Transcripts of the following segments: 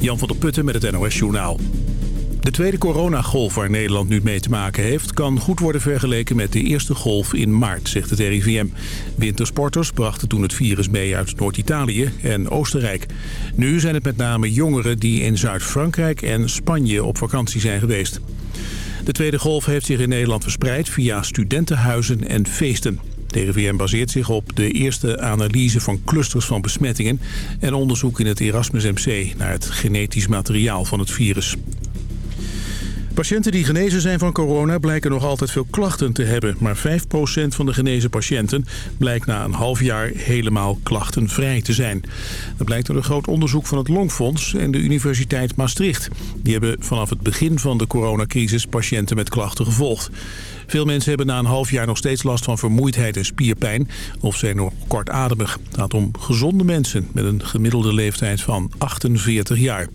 Jan van der Putten met het NOS Journaal. De tweede coronagolf waar Nederland nu mee te maken heeft... kan goed worden vergeleken met de eerste golf in maart, zegt het RIVM. Wintersporters brachten toen het virus mee uit Noord-Italië en Oostenrijk. Nu zijn het met name jongeren die in Zuid-Frankrijk en Spanje op vakantie zijn geweest. De tweede golf heeft zich in Nederland verspreid via studentenhuizen en feesten. De RIVM baseert zich op de eerste analyse van clusters van besmettingen... en onderzoek in het Erasmus MC naar het genetisch materiaal van het virus. Patiënten die genezen zijn van corona blijken nog altijd veel klachten te hebben. Maar 5% van de genezen patiënten blijkt na een half jaar helemaal klachtenvrij te zijn. Dat blijkt uit een groot onderzoek van het Longfonds en de Universiteit Maastricht. Die hebben vanaf het begin van de coronacrisis patiënten met klachten gevolgd. Veel mensen hebben na een half jaar nog steeds last van vermoeidheid en spierpijn of zijn nog kortademig. Het gaat om gezonde mensen met een gemiddelde leeftijd van 48 jaar.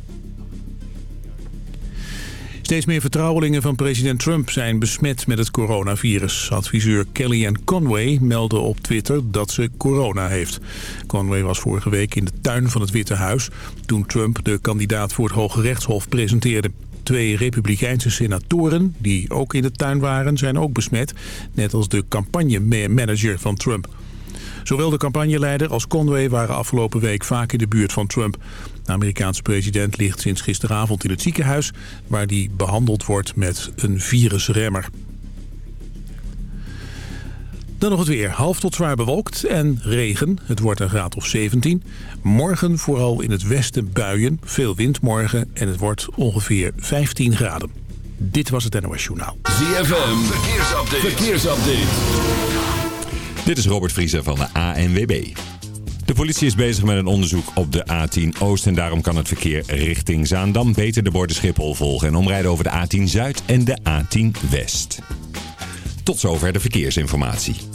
Steeds meer vertrouwelingen van president Trump zijn besmet met het coronavirus. Adviseur Kellyanne Conway meldde op Twitter dat ze corona heeft. Conway was vorige week in de tuin van het Witte Huis... toen Trump de kandidaat voor het Hoge Rechtshof presenteerde. Twee republikeinse senatoren, die ook in de tuin waren, zijn ook besmet. Net als de campagnemanager van Trump. Zowel de campagneleider als Conway waren afgelopen week vaak in de buurt van Trump. De Amerikaanse president ligt sinds gisteravond in het ziekenhuis... waar hij behandeld wordt met een virusremmer. Dan nog het weer. Half tot zwaar bewolkt en regen. Het wordt een graad of 17. Morgen vooral in het westen buien. Veel wind morgen en het wordt ongeveer 15 graden. Dit was het NOS Journaal. ZFM. Verkeersupdate. Verkeersupdate. Dit is Robert Vriezer van de ANWB. De politie is bezig met een onderzoek op de A10 Oost... en daarom kan het verkeer richting Zaandam beter de borden Schiphol volgen... en omrijden over de A10 Zuid en de A10 West. Tot zover de verkeersinformatie.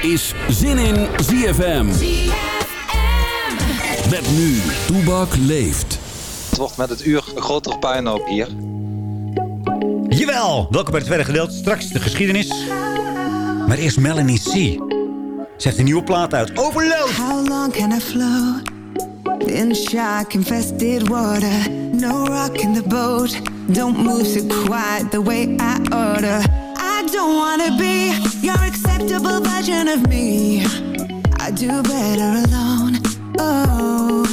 Is Zin in ZFM. Met nu, Toebak leeft. Het wordt met het uur een grotere puinhoop hier. Jawel, welkom bij het tweede gedeelte. Straks de geschiedenis. Maar eerst Melanie C. Ze heeft een nieuwe plaat uit. Overload! How long can I flow? In shark infested water. No rock in the boat. Don't move so quiet the way I order. Don't wanna be your acceptable version of me. I do better alone. Oh.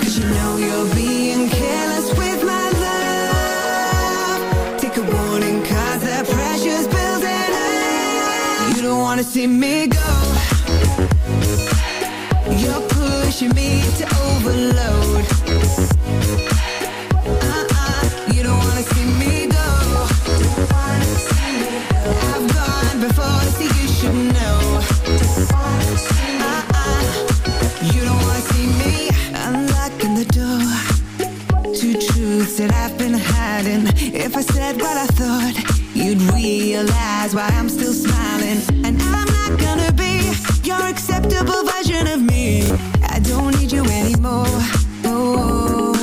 Cause you know you're being careless with my love. Take a warning, cause the pressure's building up. You don't wanna see me why I'm still smiling. And I'm not gonna be your acceptable version of me. I don't need you anymore. Oh,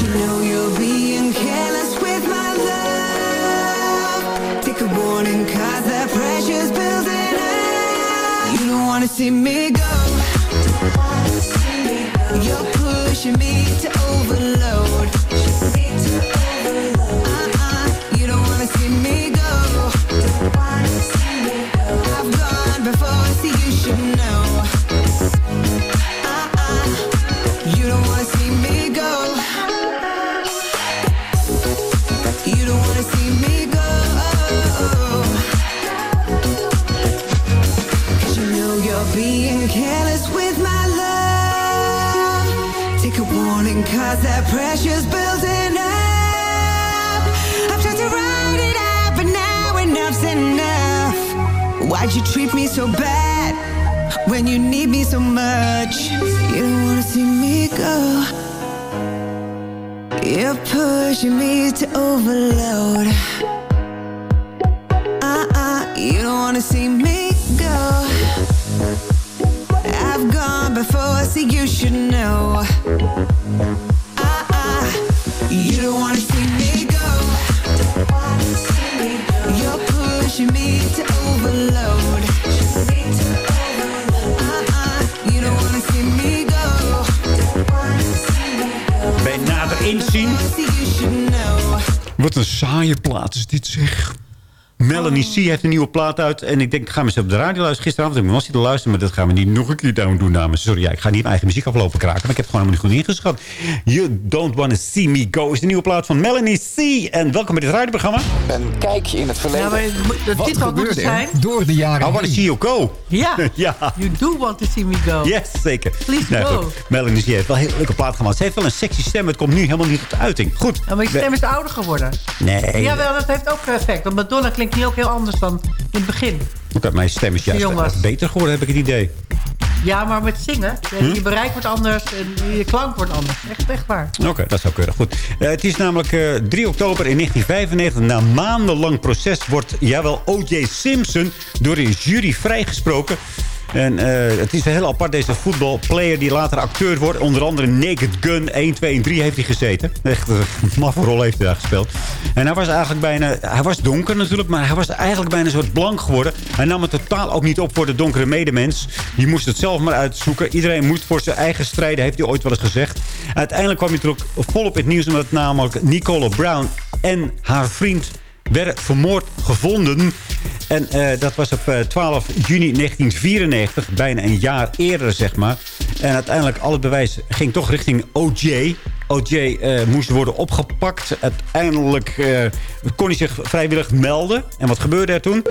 you know you're being careless with my love. Take a the pressure's building up. You don't wanna see me pressure's building up. I've tried to write it out, but now enough's enough. Why'd you treat me so bad when you need me so much? You don't wanna see me go. You're pushing me to overload. Uh-uh, you don't wanna see me go. I've gone before, so you should know. Wat een saaie plaat is dit zeg. Melanie C. heeft een nieuwe plaat uit. En ik denk, ik ga eens op de radio luisteren. Gisteravond heb ik was zitten luisteren. Maar dat gaan we niet nog een keer doen, dames. Sorry, ja, ik ga niet mijn eigen muziek aflopen kraken. Maar ik heb het gewoon helemaal niet goed ingeschat. You Don't Wanna See Me Go is de nieuwe plaat van Melanie C. En welkom bij dit radioprogramma. Een kijkje in het verleden. Ja, maar titel had moeten zijn... door de jaren I Wanna? See You Go. Ja, Ja. you do want to see me go. Yes, zeker. Please Nou, go. goed. Melanie C. heeft wel een hele leuke plaat gemaakt. Ze heeft wel een sexy stem. Het komt nu helemaal niet tot uiting. Goed. Ja, maar je stem is ouder geworden. Nee. Jawel, dat heeft ook effect. Want Madonna klinkt nu ook heel anders dan in het begin. Oké, mijn stem is juist beter geworden, heb ik het idee. Ja, maar met zingen. Hm? Je bereik wordt anders en je klank wordt anders. Echt, echt waar. Oké, dat zou kunnen. Goed. Eh, het is namelijk eh, 3 oktober in 1995. Na maandenlang proces wordt, jawel, O.J. Simpson... door een jury vrijgesproken. En eh, het is heel apart, deze voetbalplayer die later acteur wordt. Onder andere Naked Gun 1, 2 en 3 heeft hij gezeten. Echt een maffe rol heeft hij daar gespeeld. En hij was eigenlijk bijna... Hij was donker natuurlijk, maar hij was eigenlijk bijna een soort blank geworden. Hij nam het totaal ook niet op voor de donkere medemens. Die moest het zelf maar uitzoeken. Iedereen moet voor zijn eigen strijden, heeft hij ooit wel eens gezegd. Uiteindelijk kwam hij er ook volop in het nieuws... omdat namelijk Nicole Brown en haar vriend werden vermoord gevonden. En eh, dat was op eh, 12 juni 1994, bijna een jaar eerder, zeg maar. En uiteindelijk, al het bewijs ging toch richting O.J. O.J. eh, moest worden opgepakt. Uiteindelijk eh, kon hij zich vrijwillig melden. En wat gebeurde er toen?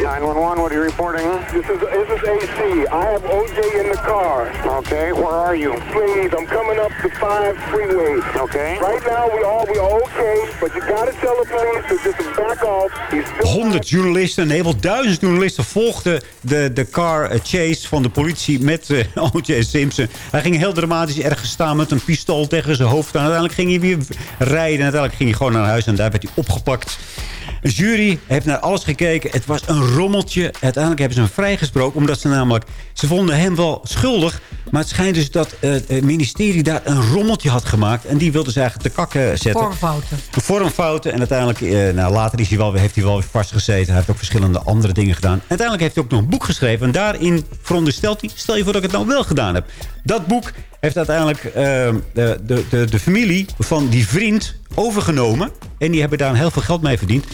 911, what are you reporting? This is, this is AC. I have OJ in the car. Okay, where are you? Please, I'm coming up the 5 freeway. Okay. Right now, we all, we are okay, but you gotta tell the police to just back off. He's still 100 journalisten, nee, wel duizend journalisten volgden de, de car eh, chase van de politie met eh, O.J. Simpson. Hij ging heel dramatisch ergens staan met een pistool tegen zijn hoofd. En uiteindelijk ging hij weer rijden. En uiteindelijk ging hij gewoon naar huis en daar werd hij opgepakt. Een jury heeft naar alles gekeken. Het was een rommeltje. Uiteindelijk hebben ze hem vrijgesproken. Omdat ze namelijk... Ze vonden hem wel schuldig. Maar het schijnt dus dat eh, het ministerie daar een rommeltje had gemaakt. En die wilden ze eigenlijk te kakken zetten. Vormfouten. Vormfouten. En uiteindelijk, eh, nou, later is hij wel, heeft hij wel weer vastgezeten. Hij heeft ook verschillende andere dingen gedaan. En uiteindelijk heeft hij ook nog een boek geschreven. En daarin veronderstelt hij, stel je voor dat ik het nou wel gedaan heb. Dat boek heeft uiteindelijk eh, de, de, de, de familie van die vriend overgenomen. En die hebben daar heel veel geld mee verdiend.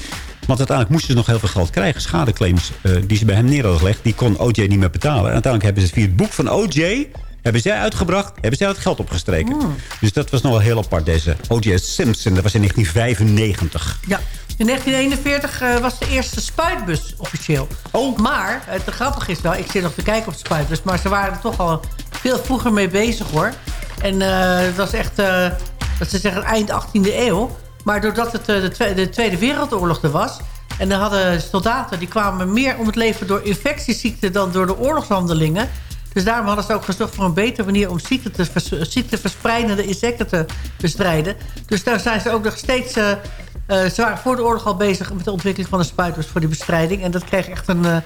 Want uiteindelijk moesten ze nog heel veel geld krijgen. Schadeclaims eh, die ze bij hem neer hadden gelegd. Die kon OJ niet meer betalen. En uiteindelijk hebben ze via het boek van OJ... hebben zij uitgebracht, hebben zij het geld opgestreken. Dus dat was nog wel heel apart, deze O.J. Simpson. Dat was in 1995. Ja. In 1941 eh, was de eerste spuitbus officieel. Oh. Maar, het grappige is wel, ik zit nog te kijken op de spuitbus... maar ze waren er toch al veel vroeger mee bezig, hoor. En eh, het was echt, eh, dat ze zeggen, eind 18e eeuw. Maar doordat het eh, de, Twe- de Tweede Wereldoorlog er was... en dan hadden soldaten, die kwamen meer om het leven... door infectieziekten dan door de oorlogshandelingen... Dus daarom hadden ze ook gezocht voor een betere manier... om ziekte te vers ziekteverspreidende insecten te bestrijden. Dus daar zijn ze ook nog steeds... eh, eh, ze waren voor de oorlog al bezig met de ontwikkeling van een spuitbus voor die bestrijding. En dat kreeg echt een, eh,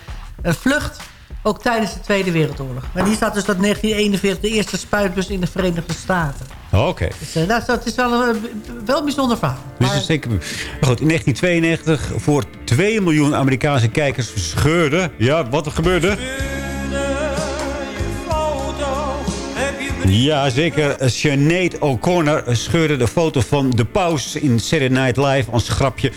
een vlucht, ook tijdens de Tweede Wereldoorlog. En hier staat dus dat 1941 de eerste spuitbus in de Verenigde Staten. Oké. Dus eh, nou, is wel een, wel een bijzonder verhaal. Dus Maar- is zeker... Maar goed, in 1992 voor 2 miljoen Amerikaanse kijkers scheurde... Ja, wat er gebeurde? Ja, zeker. Sinead O'Connor scheurde de foto van de paus in Saturday Night Live als grapje.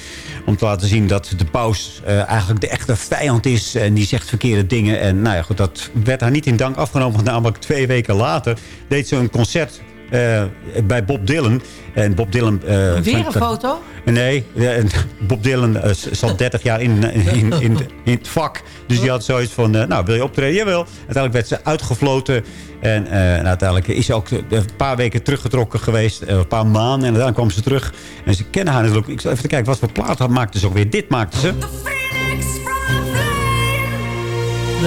Om te laten zien dat de paus eh, eigenlijk de echte vijand is. En die zegt verkeerde dingen. En nou ja, goed, dat werd haar niet in dank afgenomen. Want namelijk twee weken later deed ze een concert eh, bij Bob Dylan. En Bob Dylan... eh, Weer een foto? Nee, Bob Dylan eh, zat 30 jaar in, in, in, in, het vak. Dus die had zoiets van, nou, wil je optreden? Jawel. Uiteindelijk werd ze uitgefloten. En, en uiteindelijk is ze ook een paar weken teruggetrokken geweest. een paar maanden. En uiteindelijk kwam ze terug. En ze kennen haar natuurlijk. Ik zal even kijken, wat voor plaat maakte ze ook weer? Dit maakte ze.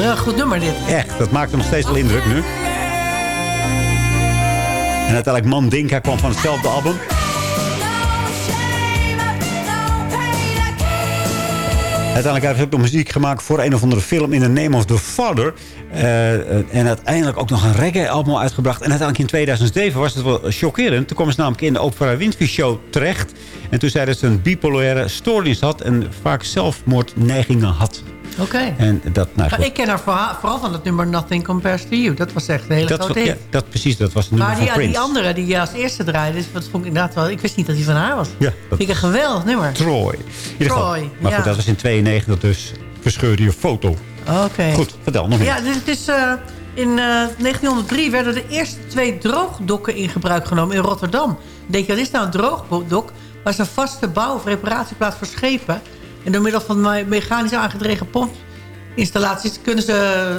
Ja, goed nummer dit. Echt, dat maakte nog steeds wel indruk nu. En uiteindelijk Mandinka kwam van hetzelfde album. Uiteindelijk heeft hij ook nog muziek gemaakt voor een of andere film in the Name of the Father. Eh, en uiteindelijk ook nog een reggae-album uitgebracht. En uiteindelijk in 2007 was het wel chockerend. Toen kwam ze namelijk in de Oprah Winfrey Show terecht. En toen zei dat ze een bipolaire stoornis had en vaak zelfmoordneigingen had. Oké. En dat, nou, Maar ik ken haar vooral, vooral van het nummer Nothing Compares to You. Dat was echt een hele dat, grote ja, dat, precies, dat was het nummer Maar van die, Prince. die andere die je als eerste draaide, dat vond ik inderdaad wel... Ik wist niet dat die van haar was. Ja, dat Vind ik een geweldig nummer. Troy. In ieder geval. Troy, Maar ja. goed, dat was in 92, dus verscheurde je foto. Oké. Goed, vertel nog meer. Ja, dus het is, eh, in eh, 1903 werden de eerste twee droogdokken in gebruik genomen in Rotterdam. Denk je, wat is nou een droogdok? Is een vaste bouw- of reparatieplaats voor schepen. En door middel van me- mechanisch aangedreven pompinstallaties... kunnen ze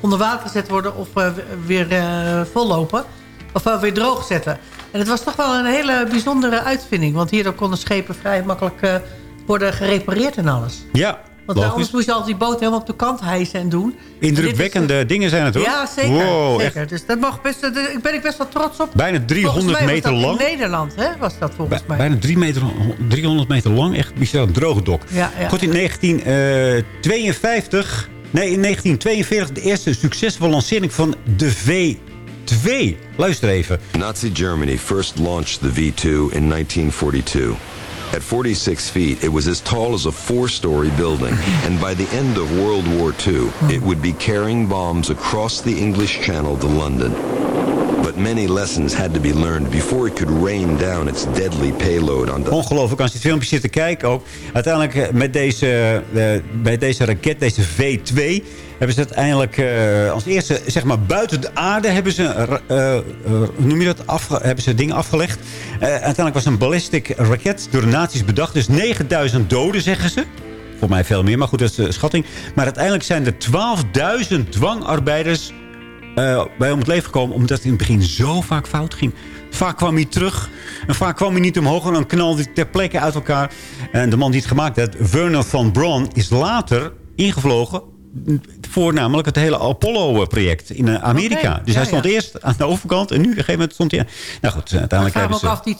onder water gezet worden of eh, weer eh, vollopen. Of eh, weer droog zetten. En het was toch wel een hele bijzondere uitvinding. Want hierdoor konden schepen vrij makkelijk worden gerepareerd en alles. Ja, Want eh, logisch. anders moest je altijd die boot helemaal op de kant hijsen en doen. Indrukwekkende dingen zijn het hoor. Ja, zeker. Wow, zeker. echt Dus dat mag best, daar ben ik best wel trots op. bijna Volgens 300 mij was meter dat lang. In Nederland hè, was dat volgens Bij- mij. Bijna 3 meter, 300 meter lang. Echt bizar. Een droge dok. Ja, ja. Goed, in 1952... Nee, in 1942 de eerste succesvolle lancering van de V2. Luister even. Nazi Germany first launched the V 2 in 1942. At 46 feet, it was as tall as a four story building, and by the end of World War II, it would be carrying bombs across the English Channel to London. But many lessons had to be learned before it could rain down its deadly payload on the Ongelooflijk, als je het filmpje zit te kijken ook. Uiteindelijk eh, met deze, eh, bij deze raket, deze V2... hebben ze uiteindelijk eh, als eerste, zeg maar buiten de aarde... hebben ze, hoe noem je dat, hebben ze dingen afgelegd. Uiteindelijk was een ballistic raket door de nazi's bedacht. Dus 9000 doden, zeggen ze. Voor mij veel meer, maar goed, dat is de schatting. Maar uiteindelijk zijn er 12.000 dwangarbeiders bij om het leven gekomen... omdat het in het begin zo vaak fout ging. Vaak kwam hij terug en vaak kwam hij niet omhoog... en dan knalde hij ter plekke uit elkaar. En de man die het gemaakt heeft, Werner van Braun... is later ingevlogen voor namelijk het hele Apollo-project in eh, Amerika. Dus hij stond ja. eerst aan de overkant... en nu op een gegeven moment stond hij... Nou goed, Ik uiteindelijk vraag me ook af, die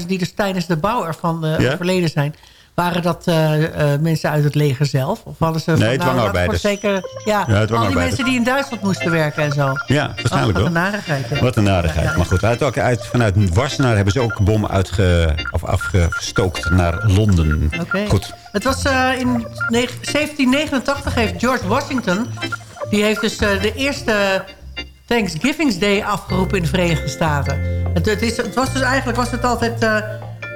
12.000 die dus tijdens de bouw ervan eh Ja? overleden zijn... waren dat eh, eh, mensen uit het leger zelf? Of hadden ze van, Nee, nou, dwangarbeiders. voor Zeker, ja, al die mensen die in Duitsland moesten werken en zo. Ja, waarschijnlijk Oh, wel. wat een narigheid. hè. Wat een narigheid. Ja. Maar goed, uit, ook uit, vanuit Wassenaar hebben ze ook bommen uitge, of afgestookt naar Londen. Oké. Goed. Het was eh, in neg- 1789 heeft George Washington... die heeft dus eh, de eerste Thanksgiving Day afgeroepen in de Verenigde Staten. Het, het, is, het was dus eigenlijk was het altijd... eh,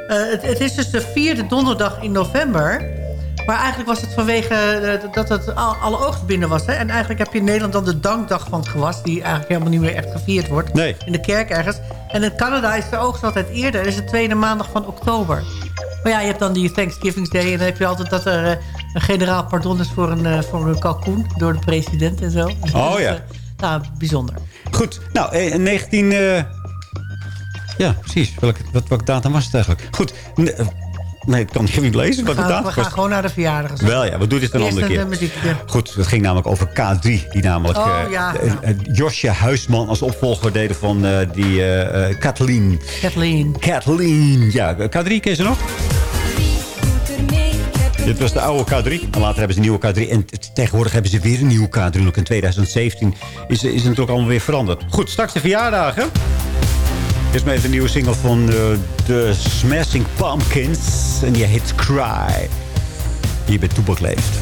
het, het is dus de vierde donderdag in november... Maar eigenlijk was het vanwege dat het al, alle oogst binnen was. Hè? En eigenlijk heb je in Nederland dan de dankdag van het gewas... die eigenlijk helemaal niet meer echt gevierd wordt. Nee. In de kerk ergens. En in Canada is de oogst altijd eerder. Dat is de tweede maandag van oktober. Maar ja, je hebt dan die Thanksgiving Day... en dan heb je altijd dat er eh, een generaal pardon is voor een, eh, voor een kalkoen... door de president en zo. Oh, Dus, ja. eh, nou, bijzonder. Goed, nou, eh, in 19... eh, Ja, precies. Welke, wat, welke datum was het eigenlijk? Goed. Ne- Nee, ik kan het niet lezen. We Wat de gaan, we gaan was. gewoon naar de verjaardag. Wel ja, wat doet dit een andere een, keer? eh, muziekje. Goed, het ging namelijk over K3. Die namelijk Oh, eh, ja, eh, Josje Huisman als opvolger deden van die Kathleen. Kathleen. Kathleen. Ja, K3, ken je ze nog? Dit was de oude K3. En later hebben ze een nieuwe K3. En tegenwoordig hebben ze weer een nieuwe K3. Ook in 2017 is, is het natuurlijk allemaal weer veranderd. Goed, straks de verjaardagen. Eerst met een nieuwe single van eh, de Smashing Pumpkins. En die heet Cry. Hier bij Toebak leeft.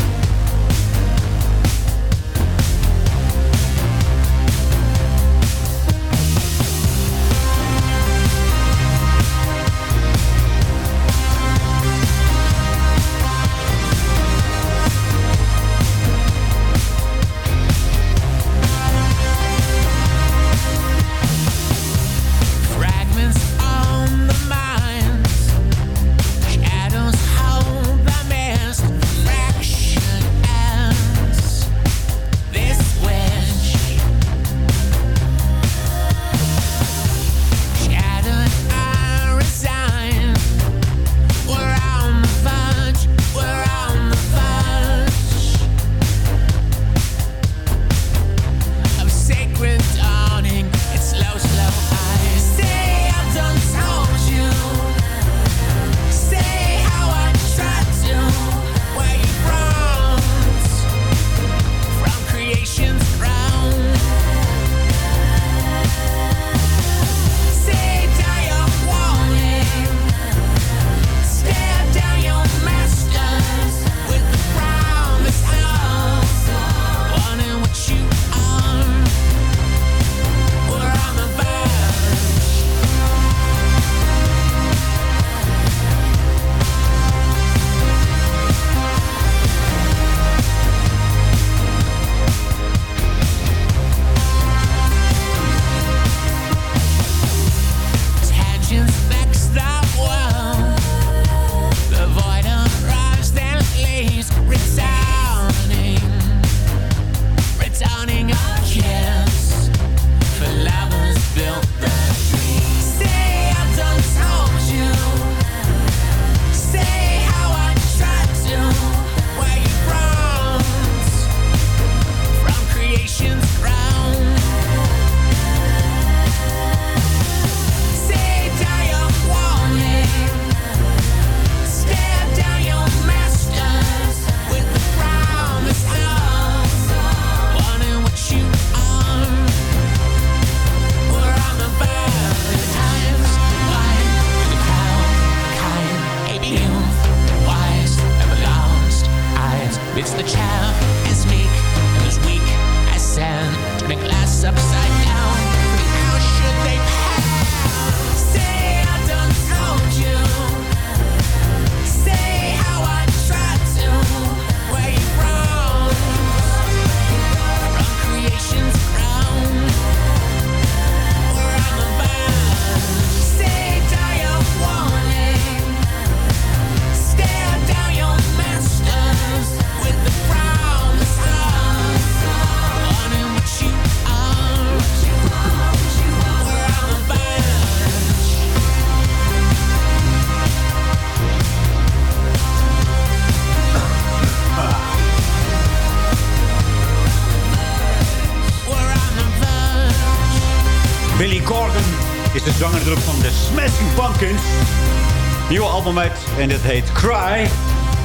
Album uit en dit heet Cry.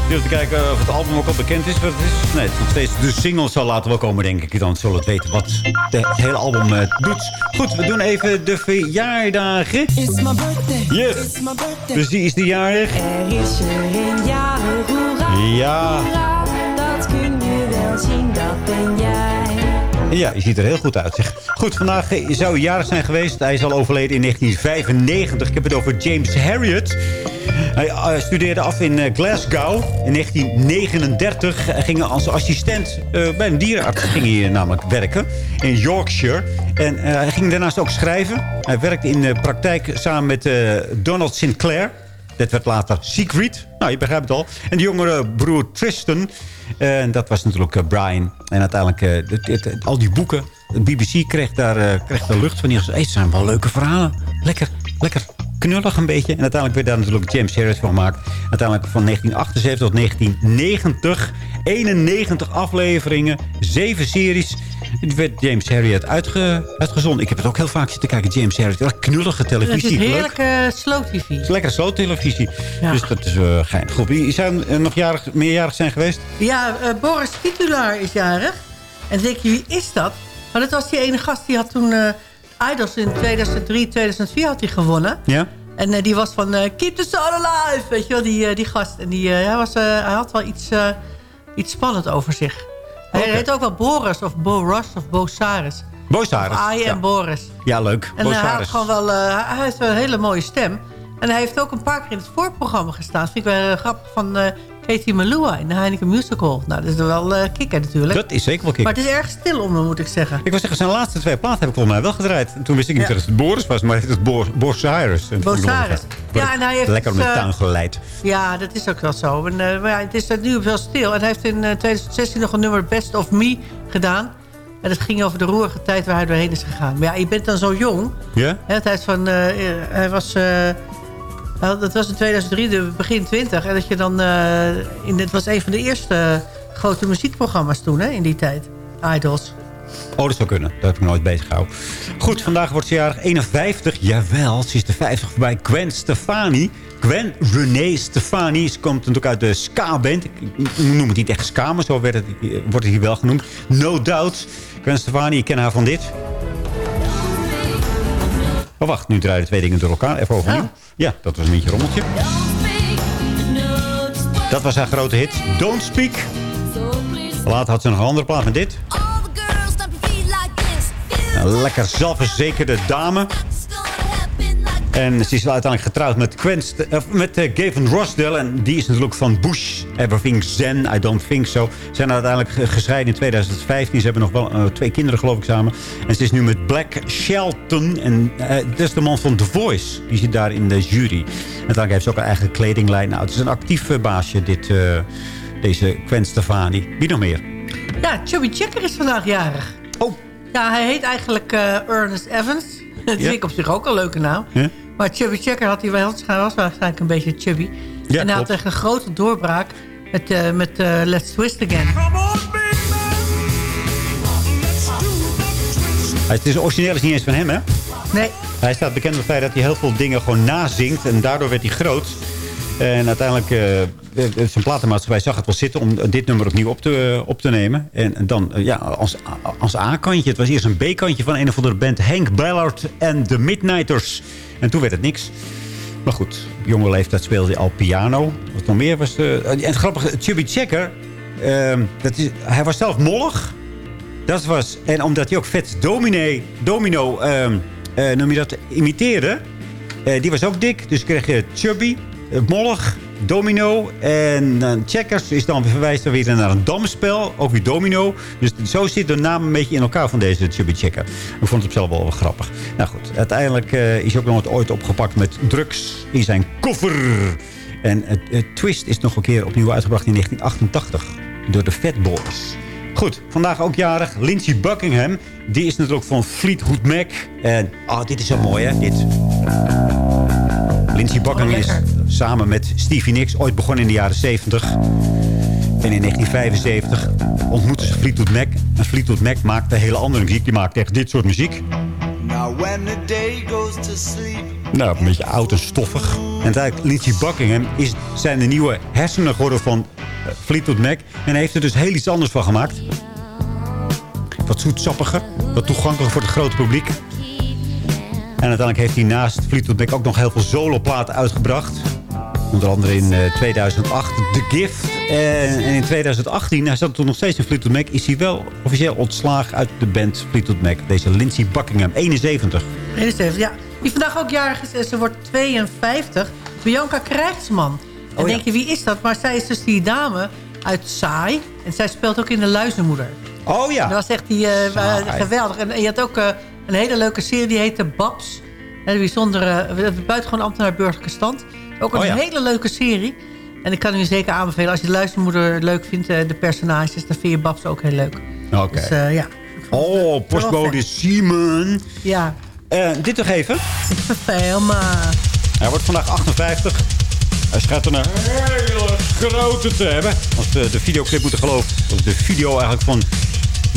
Even te kijken of het album ook al bekend is. Wat het is. Nee, het is nog steeds de single zal later wel komen, denk ik. Dan zullen we weten wat de, het hele album eh, doet. Goed, we doen even de verjaardagen. It's my birthday. Yes. It's my birthday. Dus die is de jarig. Er is er een jarig, hoera, Ja. hoera. Dat kun je wel zien, dat ben jij. Ja, je ziet er heel goed uit. Zeg. Goed, vandaag eh, zou hij jarig zijn geweest. Hij is al overleden in 1995. Ik heb het over James Harriot. Hij eh, studeerde af in eh, Glasgow in 1939. Hij ging als assistent eh, bij een dierenarts ging hij namelijk werken in Yorkshire. En hij ging daarnaast ook schrijven. Hij werkte in de praktijk samen met Donald Sinclair. Dat werd later Secret. Nou, je begrijpt het al. En de jongere broer Tristan. En dat was natuurlijk Brian. En uiteindelijk, al die boeken. De BBC kreeg daar, kreeg daar lucht van. Die zei, het zijn wel leuke verhalen. Lekker, lekker knullig een beetje. En uiteindelijk werd daar natuurlijk James Harris van gemaakt. Uiteindelijk van 1978 tot 1990. 91 afleveringen. 7 series. Het werd James Harriet uitge, uitgezonden. Ik heb het ook heel vaak zitten kijken. James Harriet. Wel knullige Het televisie. is Leuk. heerlijke slow tv. Het is lekker zo televisie. Ja. Dus dat is uh, gein. Goed, wie zijn er nog jarig, meerjarig zijn geweest? Ja, eh, Boris Titulaar is jarig. En denk je, wie is dat? Maar dat was die ene gast die had toen eh, Idols in 2003, 2004 had hij gewonnen. Ja? En eh, die was van eh, Keep the Soul Alive, weet je wel, die, eh, die gast. En die, hij, was, hij had wel iets, iets spannend over zich. Hij heet ook wel Boris of Bo Ross of Bo Saris. Boos Harris. I Ja. Boris. ja, leuk. En hij, had gewoon wel, hij heeft wel een hele mooie stem. En hij heeft ook een paar keer in het voorprogramma gestaan. Dat vind ik wel grappig van Katie Malua in de Heineken Musical. Nou, dat is wel eh kikker natuurlijk. Dat is zeker wel kick. Maar het is erg stil om hem, moet ik zeggen. Ik wil zeggen, zijn laatste twee platen heb ik volgens mij wel gedraaid. En toen wist ik niet Ja. dat het Boris was, maar het is Bo Boris Cyrus. Cyrus. ja, en hij heeft Lekker om de eh, tuin geleid. Ja, dat is ook wel zo. En, eh, maar ja, het is eh, nu wel stil. En hij heeft in eh, 2016 nog een nummer Best of Me gedaan. En dat ging over de roerige tijd waar hij doorheen is gegaan. Maar ja, je bent dan zo jong. Ja? Hè, het is van, eh, eh, hij was, eh, dat was in 2003, de begin 20. En dat je dan, eh, in, het was een van de eerste eh, grote muziekprogramma's toen, hè, in die tijd. Idols. Oh, dat zou kunnen. Dat heb ik nooit bezig gehouden. Goed, vandaag wordt ze jarig 51. Jawel, ze is de 50 voorbij. Gwen Stefani. Gwen Renee Stefani. Ze komt natuurlijk uit de ska-band. Ik noem het niet echt ska, maar zo werd het, wordt het hier wel genoemd. No Doubt. Gwen Stefani, ik ken haar van dit. Oh, wacht, nu draaien de twee dingen door elkaar. Even overnieuw. Oh. Ja, dat was een beetje rommeltje. Dat was haar grote hit. Don't Speak. Later had ze nog een andere plaat met dit. Een lekker zelfverzekerde dame. En ze is uiteindelijk getrouwd met, Gwen St- of met eh, Gavin Rossdale. En die is natuurlijk van Bush. Everything Zen, I don't think so. Ze zijn uiteindelijk ge- gescheiden in 2015. Ze hebben nog wel eh, twee kinderen geloof ik samen. En ze is nu met Black Shelton. En eh, dat is de man van The Voice. Die zit daar in de jury. En uiteindelijk heeft ze ook een eigen kledinglijn. Nou, het is een actief eh, baasje, dit, eh, deze Gwen Stefani. Wie nog meer? Ja, Chubby Checker is vandaag jarig. Oh. Ja, hij heet eigenlijk eh, Ernest Evans. Dat vind ik op zich ook een leuke naam. Ja? Maar Chubby Checker had hij wel, hij was waarschijnlijk een beetje chubby. Ja, en hij had echt een grote doorbraak met, eh, met eh, Let's Twist Again. Het is origineel is niet eens van hem, hè? Nee, Hij staat bekend op het feit dat hij heel veel dingen gewoon nazingt. En daardoor werd hij groot. En uiteindelijk, eh, eh, zijn platenmaatschappij zag het wel zitten om dit nummer opnieuw op te, op te nemen. En dan, ja, als, als A-kantje. Het was eerst een B-kantje van een of andere band. Hank Ballard en The Midnighters. En toen werd het niks. Maar goed, jonge leeftijd speelde hij al piano. Wat nog meer was... eh, en het grappige, Chubby Checker... ehm, dat is, hij was zelf mollig. Dat was, en omdat hij ook vet domine, domino, ehm, eh, noem je dat, imiteerde. eh, die was ook dik. Dus kreeg je chubby, mollig, domino. En eh, checkers is dan verwijst dan weer naar een damspel. Ook weer domino. Dus zo zit de naam een beetje in elkaar van deze chubby checker. Ik vond het zelf wel, wel grappig. Nou goed, uiteindelijk eh, is ook nog ooit opgepakt met drugs in zijn koffer. En het, Twist is nog een keer opnieuw uitgebracht in 1988 door de Fat Boys. Goed, vandaag ook jarig Lindsey Buckingham. Die is natuurlijk van Fleetwood Mac. En oh, dit is zo mooi, hè? Dit. Lindsey Buckingham is samen met Stevie Nicks ooit begonnen in de jaren 70. En in 1975 ontmoetten ze Fleetwood Mac. En Fleetwood Mac maakte hele andere muziek. Die maakte echt dit soort muziek. Now when the day goes to sleep. Nou, een beetje oud en stoffig. En uiteindelijk Lindsey Buckingham is zijn de nieuwe hersenen geworden van eh, Fleetwood Mac. En hij heeft er dus heel iets anders van gemaakt. Wat zoetsappiger. Wat toegankelijker voor het grote publiek. En uiteindelijk heeft hij naast Fleetwood Mac ook nog heel veel soloplaten uitgebracht. Onder andere in eh, 2008 The Gift. En, en in 2018, hij zat toen nog steeds in Fleetwood Mac... is hij wel officieel ontslagen uit de band Fleetwood Mac. Deze Lindsey Buckingham, 71. 71, ja. Die vandaag ook jarig is, en ze wordt 52. Bianca Krijgsman. En Oh, denk ja. je, wie is dat? Maar zij is dus die dame uit Saai. En zij speelt ook in De Luizenmoeder. Oh ja. Dat was echt die, eh, eh, geweldig. En je had ook eh, een hele leuke serie, die heette Babs. Een bijzondere, uh, buitengewoon ambtenaar burgerlijke stand. Ook een Oh ja. hele leuke serie. En ik kan u zeker aanbevelen. Als je de luistermoeder leuk vindt, eh, de personages... dan vind je Babs ook heel leuk. Oké. Dus eh, ja. Oh, postbode Simon. Ja. Eh, dit toch even. Ik verveel me. Hij wordt vandaag 58. Hij schijnt een hele grote te hebben. Als we de videoclip moeten geloven. Of de video eigenlijk van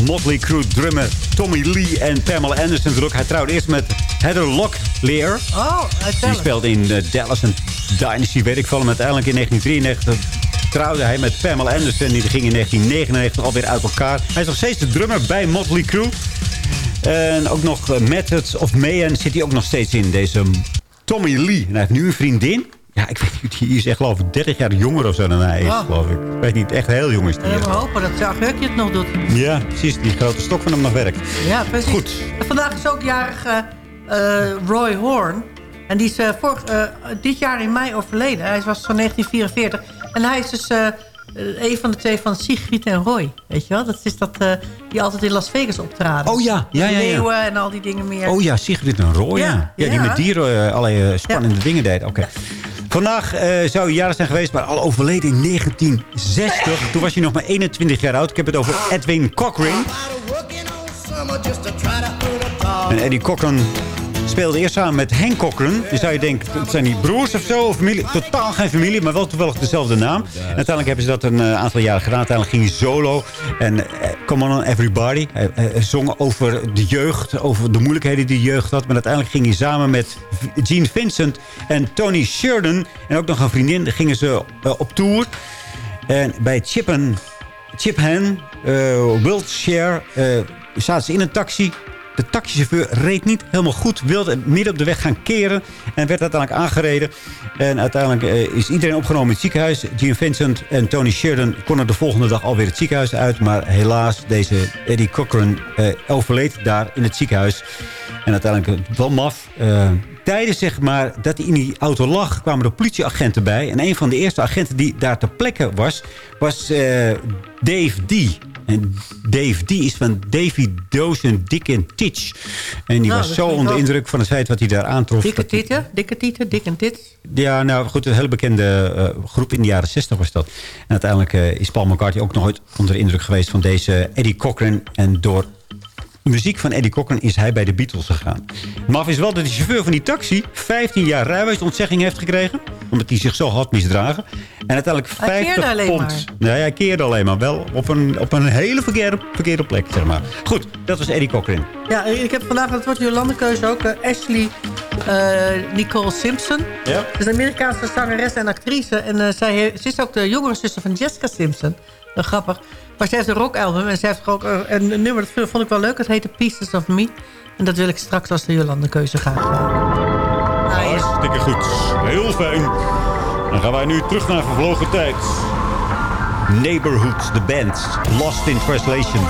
Motley Crue drummer Tommy Lee en Pamela Anderson. natuurlijk. Hij trouwde eerst met Heather Locklear. Oh, Die speelde in eh, Dallas en Dynasty, weet ik veel. En uiteindelijk in 1993 trouwde hij met Pamela Anderson. Die ging in 1999 alweer uit elkaar. Hij is nog steeds de drummer bij Motley Crue. En ook nog eh, Methods of Mayhem zit hij ook nog steeds in. Deze Tommy Lee. En hij heeft nu een vriendin. Ja, ik weet niet, die is echt geloof ik 30 jaar jonger of zo dan hij is, Oh. geloof ik. Ik weet niet, echt heel jong is die. We hopen dat Jacques het nog doet. Ja, precies. Die grote stok van hem nog werkt. Ja, precies. Goed. En vandaag is ook jarig eh, Roy Horn. En die is eh, vorig, dit jaar in mei overleden. Hij was van 1944. En hij is dus een van de twee van Sigrid en Roy. Weet je wel? Dat is dat die altijd in Las Vegas optraden. Oh ja, ja, ja, ja. Leeuwen en al die dingen meer. Oh ja, Sigrid en Roy, ja. Ja, Ja, die met dieren allerlei spannende dingen deed. Oké. Vandaag eh, zou hij jarig zijn geweest, maar al overleden in 1960. Toen was hij nog maar 21 jaar oud. Ik heb het over Edwin Cochrane. En Eddie Cochran speelde eerst samen met Hank Cochran. Dan zou je denken, het zijn die broers of zo, of familie. Totaal geen familie, maar wel toevallig dezelfde naam. En uiteindelijk hebben ze dat een eh, aantal jaren gedaan. Uiteindelijk ging hij solo. En eh, Come On Everybody. Hij, hij- hij zong over de jeugd, over de moeilijkheden die de jeugd had. Maar uiteindelijk ging hij samen met Gene Vincent en Tony Sheridan... en ook nog een vriendin, gingen ze eh, op tour. En bij Chippen, Chiphan, eh Wiltshire, eh, zaten ze in een taxi. De taxichauffeur reed niet helemaal goed. Wilde midden op de weg gaan keren. En werd uiteindelijk aangereden. En uiteindelijk eh, is iedereen opgenomen in het ziekenhuis. Gene Vincent en Tony Sheridan konden de volgende dag alweer het ziekenhuis uit. Maar helaas, deze Eddie Cochran eh, overleed daar in het ziekenhuis. En uiteindelijk wel maf. Tijdens zeg maar, dat hij in die auto lag, kwamen er politieagenten bij. En een van de eerste agenten die daar ter plekke was, was eh, Dave D. En Dave D is van Davy Dozen Dick and Titch. En die Nou, was zo onder de indruk van het feit wat hij daar aantrof. Dikke tieten, dikke tieten, dik en tits. ja, nou goed, een hele bekende eh, groep in de jaren 60 was dat. En uiteindelijk eh, is Paul McCartney ook nog ooit onder de indruk geweest van deze Eddie Cochran. En door muziek van Eddie Cochran is hij bij de Beatles gegaan. Maf is wel dat de chauffeur van die taxi 15 jaar rijbewijsontzegging heeft gekregen. Omdat hij zich zo had misdragen. En uiteindelijk Hij 50 keerde alleen pond. maar. Nee, hij keerde alleen maar. Wel op een, op een hele verkeerde, verkeerde plek, zeg maar. Goed, dat was Eddie Cochran. Ja, ik heb vandaag, dat wordt Jolande keuze ook, eh, Ashley eh, Nicole Simpson. Ja. Dat is een Amerikaanse zangeres en actrice. En eh, zij ze is ook de jongere zuster van Jessica Simpson. Grappig. Maar ze heeft een rockalbum en ze heeft ook een nummer, dat vond ik wel leuk. Dat heette Pieces of Me. En dat wil ik straks als de Jolande keuze graag uh, Hartstikke goed. Heel fijn. Dan gaan wij nu terug naar vervlogen tijd. Neighborhood, de band. Lost in Translation.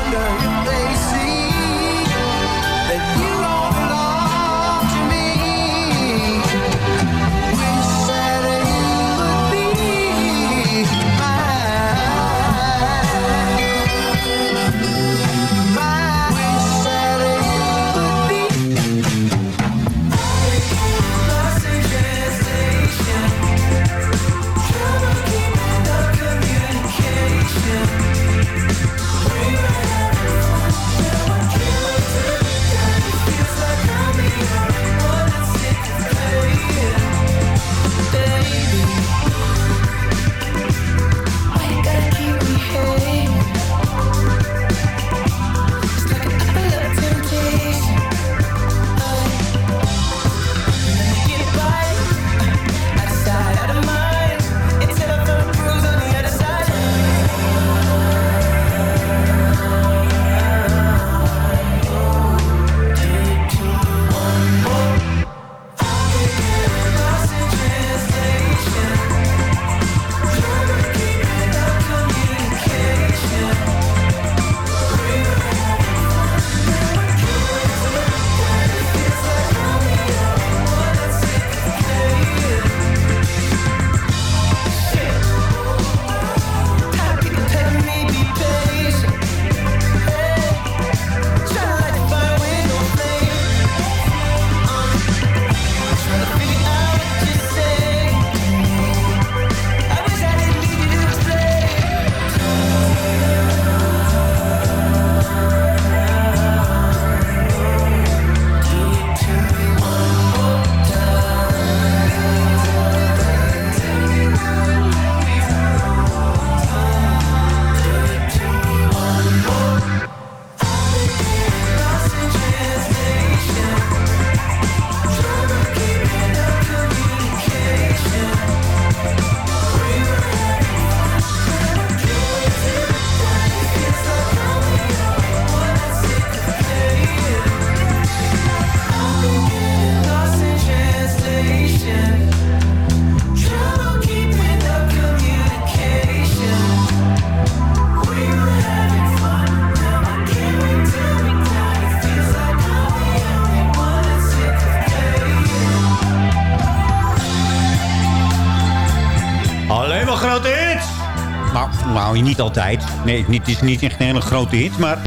Niet altijd. Nee, het is niet echt een hele grote hit, maar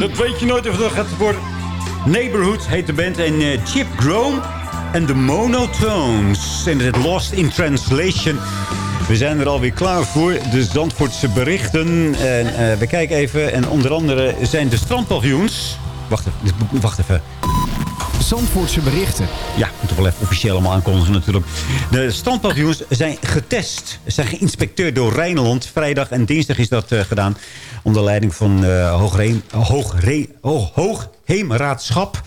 dat weet je nooit of dat gaat worden. Neighborhood heet de band en eh, Chip Groom en de Monotones. En het Lost in Translation. We zijn er alweer klaar voor, de Zandvoortse berichten. En eh, we kijken even, en onder andere zijn de strandpaviljoens... Wacht even, wacht even. Zandvoortse berichten. Ja, ik moet toch wel even officieel allemaal aankondigen natuurlijk. De strandpaviljoens zijn getest. Zijn geïnspecteerd door Rijnland. Vrijdag en dinsdag is dat eh, gedaan. Onder leiding van Hoogre Hoog Hoogheemraadschap.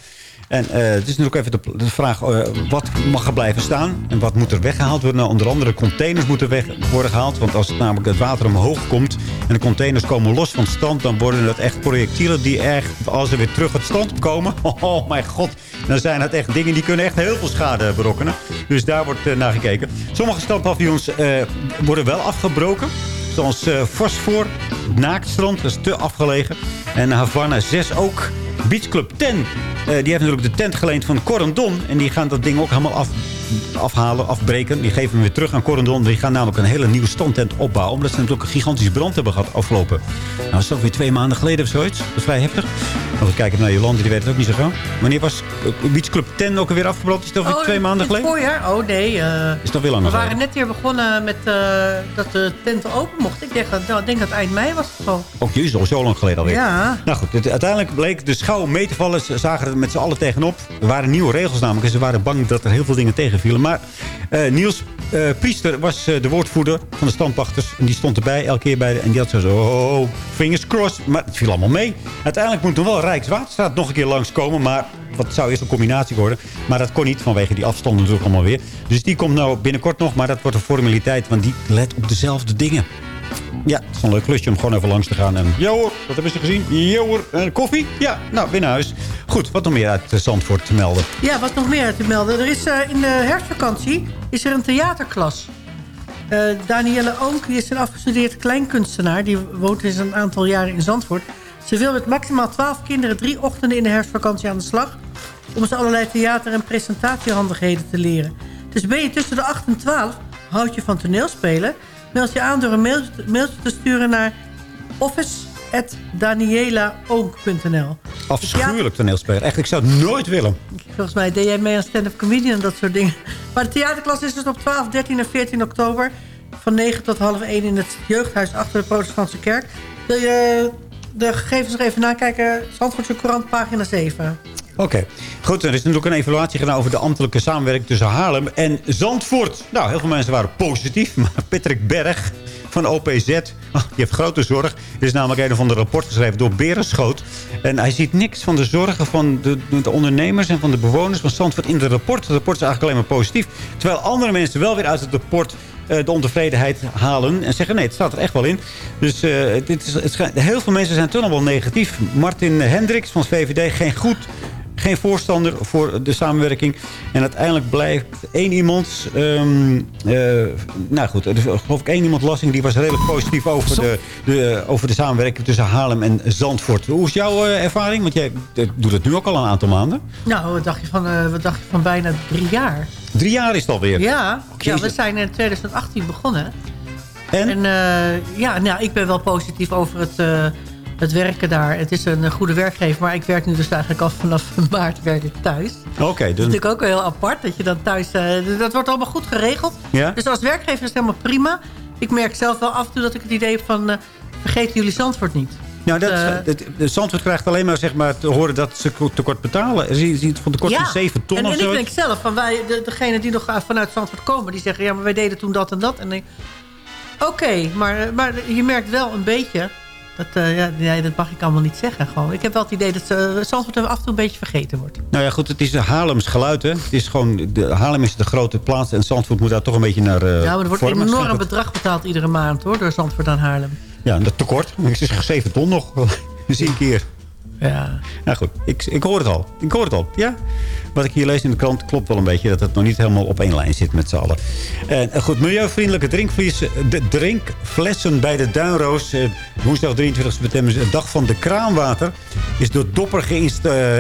En uh, het is natuurlijk even de, vraag, uh, wat mag er blijven staan? En wat moet er weggehaald worden? Nou, onder andere containers moeten weg worden gehaald. Want als het namelijk het water omhoog komt... en de containers komen los van het strand... dan worden het echt projectielen die echt, als ze weer terug het strand komen... oh mijn god, dan zijn het echt dingen die kunnen echt heel veel schade berokkenen. Dus daar wordt uh, naar gekeken. Sommige strandpaviljoens worden wel afgebroken. Zoals Fosfor, Naaktstrand, dat is te afgelegen. En Havana 6 ook. Beach Club 10, uh, die heeft natuurlijk de tent geleend van Corendon. En die gaan dat ding ook helemaal af, afhalen, afbreken. Die geven hem weer terug aan Corendon. Die gaan namelijk een hele nieuwe standtent opbouwen. Omdat ze natuurlijk een gigantische brand hebben gehad afgelopen. Nou, dat is ook weer twee maanden geleden of zoiets. Dat is vrij heftig. Als we kijken naar Jolande, die weet het ook niet zo gauw. Wanneer was Beach Club 10 ook weer afgebrand? Is dat weer oh, twee maanden geleden? voorjaar? Oh nee. Uh, is dat weer langer We waren net weer begonnen met uh, dat de tent open mocht. Ik denk, nou, denk dat eind mei was het zo. Oh jezus, al zo lang geleden alweer. Ja. Nou goed, het, uiteindelijk bleek de schouw mee te vallen. Ze zagen er met z'n allen tegenop. Er waren nieuwe regels namelijk. En ze waren bang dat er heel veel dingen Maar uh, Niels uh, Priester was uh, de woordvoerder van de standpachters. En die stond erbij, elke keer bij. De, en die had zo, oh, oh, fingers crossed. Maar het viel allemaal mee. Uiteindelijk moet er wel Rijkswaterstaat nog een keer langskomen. Maar wat zou eerst een combinatie worden. Maar dat kon niet vanwege die afstanden natuurlijk allemaal weer. Dus die komt nou binnenkort nog. Maar dat wordt een formaliteit. Want die let op dezelfde dingen. Ja, het is een leuk klusje om gewoon even langs te gaan. En, ja hoor, wat hebben ze gezien? Ja hoor, en koffie? Ja, nou, weer naar huis. Goed, wat nog meer uit Zandvoort te melden? Ja, wat nog meer uit te melden? Er is uh, in de herfstvakantie is er een theaterklas. Eh, Danielle Oonk die is een afgestudeerd kleinkunstenaar. Die woont sinds een aantal jaren in Zandvoort. Ze wil met maximaal 12 kinderen drie ochtenden in de herfstvakantie aan de slag... om ze allerlei theater- en presentatiehandigheden te leren. Dus ben je tussen de 8 en 12, houd je van toneelspelen... meld je aan door een mail- mailtje te sturen naar office.danielaoonk.nl Afschuwelijk toneelspeler. Echt, ik zou het nooit willen. Volgens mij deed jij mee aan stand-up comedian en dat soort dingen. Maar de theaterklas is dus op 12, 13 en 14 oktober... van 9 tot half 1 in het jeugdhuis achter de protestantse kerk. Wil je de gegevens nog even nakijken? Zandvoortse Courant, pagina 7. Oké, goed. Er is natuurlijk een evaluatie gedaan over de ambtelijke samenwerking tussen Haarlem en Zandvoort. Nou, heel veel mensen waren positief. Maar Patrick Berg van OPZ, ah, die heeft grote zorg. Er is namelijk een of ander rapport geschreven door Berenschoot. En hij ziet niks van de zorgen van de, de ondernemers en van de bewoners van Zandvoort in het rapport. Het rapport is eigenlijk alleen maar positief. Terwijl andere mensen wel weer uit het rapport de ontevredenheid halen. En zeggen, nee, het staat er echt wel in. Dus eh, dit is, het heel veel mensen zijn toch nog wel negatief. Martin Hendricks van VVD, geen goed geen voorstander voor de samenwerking. En uiteindelijk blijft één iemand... ehm, eh, nou goed, er is geloof ik één iemand lasting... die was redelijk positief over de, de, over de samenwerking tussen Haarlem en Zandvoort. Hoe is jouw eh, ervaring? Want jij eh, doet het nu ook al een aantal maanden. Nou, wat dacht je van, wat dacht je van bijna drie jaar? Drie jaar is het alweer. Ja, ja, we zijn in 2018 begonnen. En? eh, ja, nou, ik ben wel positief over het, het werken daar. Het is een eh, goede werkgever, maar ik werk nu dus eigenlijk al vanaf maart werk ik thuis. Oké, Dat is dus... natuurlijk ook wel heel apart, dat je dan thuis... eh, dat wordt allemaal goed geregeld. Ja? Dus als werkgever is het helemaal prima. Ik merk zelf wel af en toe dat ik het idee heb van... eh, vergeten jullie Zandvoort niet. Nou, dat, het- Zandvoort krijgt alleen maar, zeg maar te horen dat ze tekort betalen. Er is iets van tekort van 7 ton en, of en zo. ik denk zelf, van wij, de, degene die nog vanuit Zandvoort komen... die zeggen, ja, maar wij deden toen dat en dat. En oké, maar, maar je merkt wel een beetje... Dat, eh, ja, nee, dat mag ik allemaal niet zeggen. Gewoon. Ik heb wel het idee dat uh, Zandvoort af en toe een beetje vergeten wordt. Nou ja, goed, het is Haarlems geluid, hè. Het is gewoon, de, Haarlem is de grote plaats en Zandvoort moet daar toch een beetje naar uh, Ja, maar er wordt een enorm bedrag betaald iedere maand, hoor, door Zandvoort aan Haarlem. Ja, dat tekort. Het is 7 ton nog. Zie een keer. Ja. Nou goed, ik, ik hoor het al. Ik hoor het al, ja. Wat ik hier lees in de krant klopt wel een beetje... dat het nog niet helemaal op één lijn zit met z'n allen. En goed, milieuvriendelijke drinkflessen, de drinkflessen bij de Duinroos... Eh, woensdag 23 september, dag van de kraanwater... is door Dopper uh,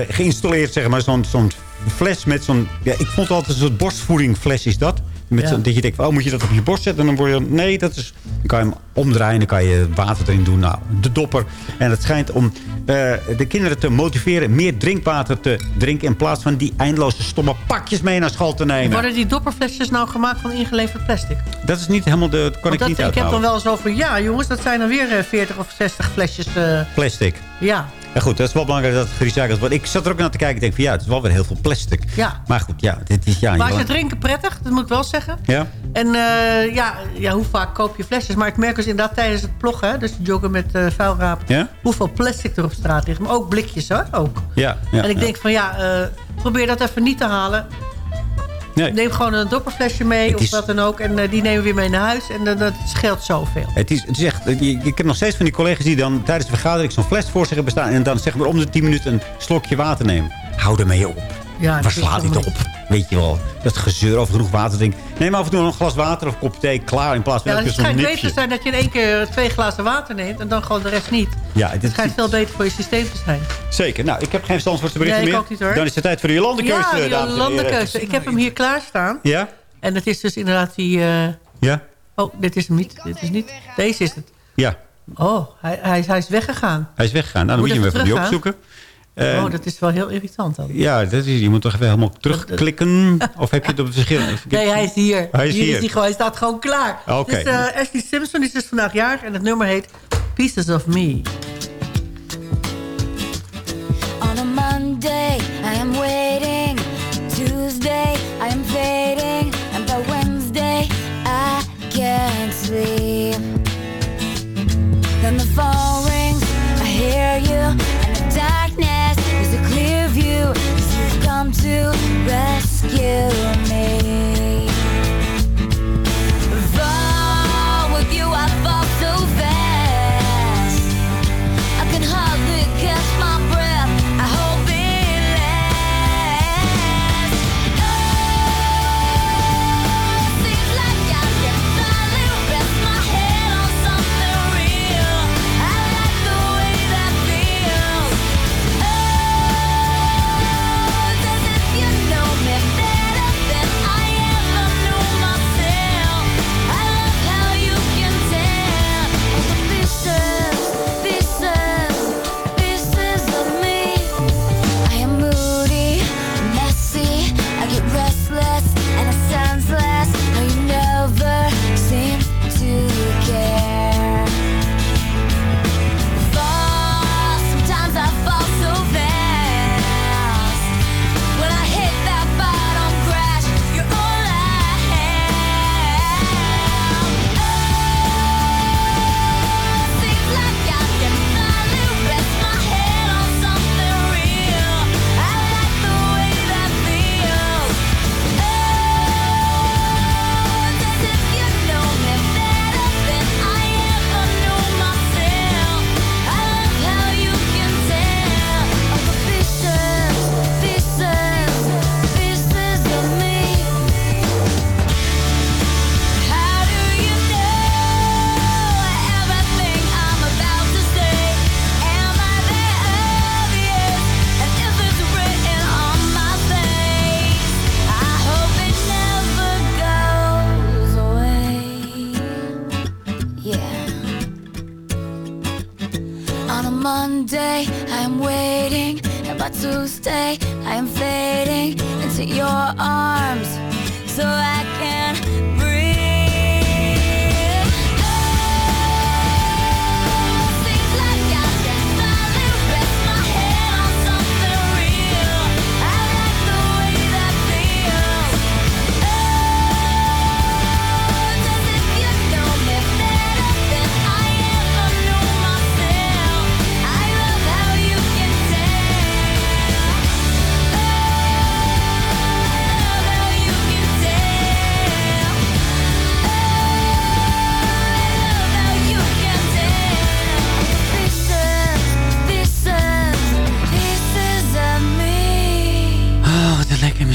geïnstalleerd, zeg maar. Zo'n zo'n fles met zo'n... Ja, ik vond altijd een soort borstvoedingfles is dat... Met ja. Dat je denkt, oh, moet je dat op je borst zetten? En dan word je... Nee, dat is... Dan kan je hem omdraaien. Dan kan je water erin doen. Nou, de dopper. En het schijnt om uh, de kinderen te motiveren... meer drinkwater te drinken... in plaats van die eindeloze stomme pakjes mee naar school te nemen. Worden die dopperflesjes nou gemaakt van ingeleverd plastic? Dat is niet helemaal de... Dat kan Want ik dat, niet Ik heb dan wel eens over... Ja, jongens, dat zijn er weer uh, 40 of 60 flesjes... Uh, Plastic. ja. Ja goed, dat is wel belangrijk dat het gerecycled wordt. Ik zat er ook naar te kijken en denk van ja, het is wel weer heel veel plastic. Ja. Maar goed, ja. Dit is, ja maar ze drinken prettig, dat moet ik wel zeggen. Ja. En uh, ja, ja, hoe vaak koop je flesjes? Maar ik merk dus inderdaad tijdens het ploggen, dus joggen met uh, vuilrapen... Ja? hoeveel plastic er op straat ligt. Maar ook blikjes hoor, ook. Ja, ja en ik denk van ja, uh, probeer dat even niet te halen. Nee. Neem gewoon een dopperflesje mee of wat dan ook. En uh, die nemen we weer mee naar huis. En uh, dat scheelt zoveel. Het is, het is echt, je- ik heb nog steeds van die collega's die dan tijdens de vergadering zo'n fles voor zich hebben staan. En dan zeg maar om de 10 minuten een slokje water nemen. Hou ermee op. Ja, dat Waar slaat dit op? Weet je wel. Dat gezeur over genoeg water. Neem af en toe nog een glas water of een kop thee klaar. In plaats van Ja, het schijnt beter nipje. zijn dat je in één keer twee glazen water neemt... en dan gewoon de rest niet. Ja, Het schijnt veel beter voor je systeem te zijn. Zeker. Nou, ik heb geen Zandvoortse berichten Nee, ik meer. niet. Dan is het tijd voor de landenkeuze, ja, landenkeuze. Ik heb hem hier klaarstaan. Ja? En het is dus inderdaad die... eh, Ja? Oh, dit is hem niet. Dit is niet. Deze is het. Ja. Oh, hij, hij, is- hij is weggegaan. Hij is weggegaan. Nou, dan moet, Moet je hem even opnieuw opzoeken. Eh, oh, dat is wel heel irritant dan. Ja, dat is, je moet toch even helemaal terugklikken. Of heb je het op het verschil? Nee, hij is hier. Hij is hier. hij, gewoon, hij staat gewoon klaar. Oké. Dus eh, Ashley Simpson die is dus vandaag jarig. En het nummer heet Pieces of Me. On a Monday, I am waiting. Tuesday, I am fading. And by Wednesday, I can't sleep. Then the phone rings, I hear you. Clear. Cause you've come to rescue me.